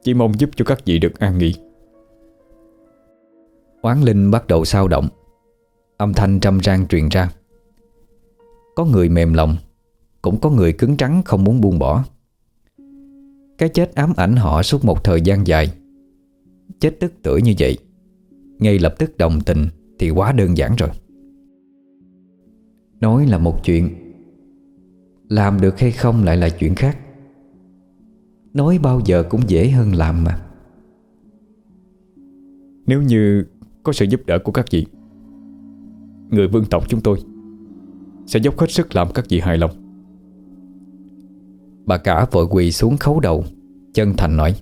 Chỉ mong giúp cho các vị được an nghỉ. Oán linh bắt đầu sao động. Âm thanh trăm rang truyền ra. Có người mềm lòng, Cũng có người cứng trắng không muốn buông bỏ. Cái chết ám ảnh họ suốt một thời gian dài. Chết tức tưởi như vậy, Ngay lập tức đồng tình Thì quá đơn giản rồi. Nói là một chuyện, Làm được hay không lại là chuyện khác. Nói bao giờ cũng dễ hơn làm mà. Nếu như có sự giúp đỡ của các vị. Người vương tộc chúng tôi Sẽ dốc hết sức làm các vị hài lòng. Bà cả vội quỳ xuống khấu đầu, Chân thành nói,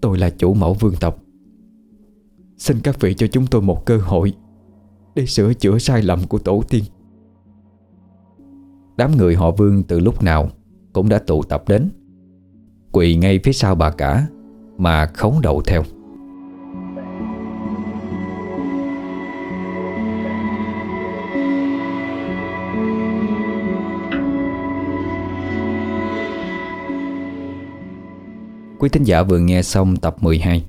Tôi là chủ mẫu vương tộc. Xin các vị cho chúng tôi một cơ hội Để sửa chữa sai lầm của tổ tiên. Đám người họ vương từ lúc nào Cũng đã tụ tập đến, Quỳ ngay phía sau bà cả Mà khấu đầu theo. Quý thính giả vừa nghe xong tập 12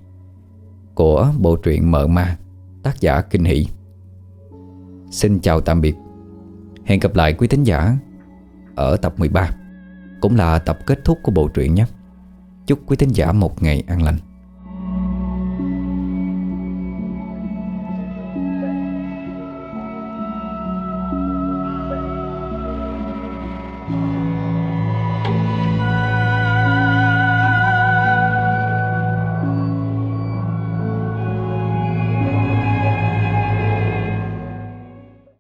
Của bộ truyện Mợ Ma, Tác giả Kinh Hỷ. Xin chào tạm biệt. Hẹn gặp lại quý thính giả Ở tập 13 Cũng là tập kết thúc của bộ truyện nhé. Chúc quý thính giả một ngày an lành.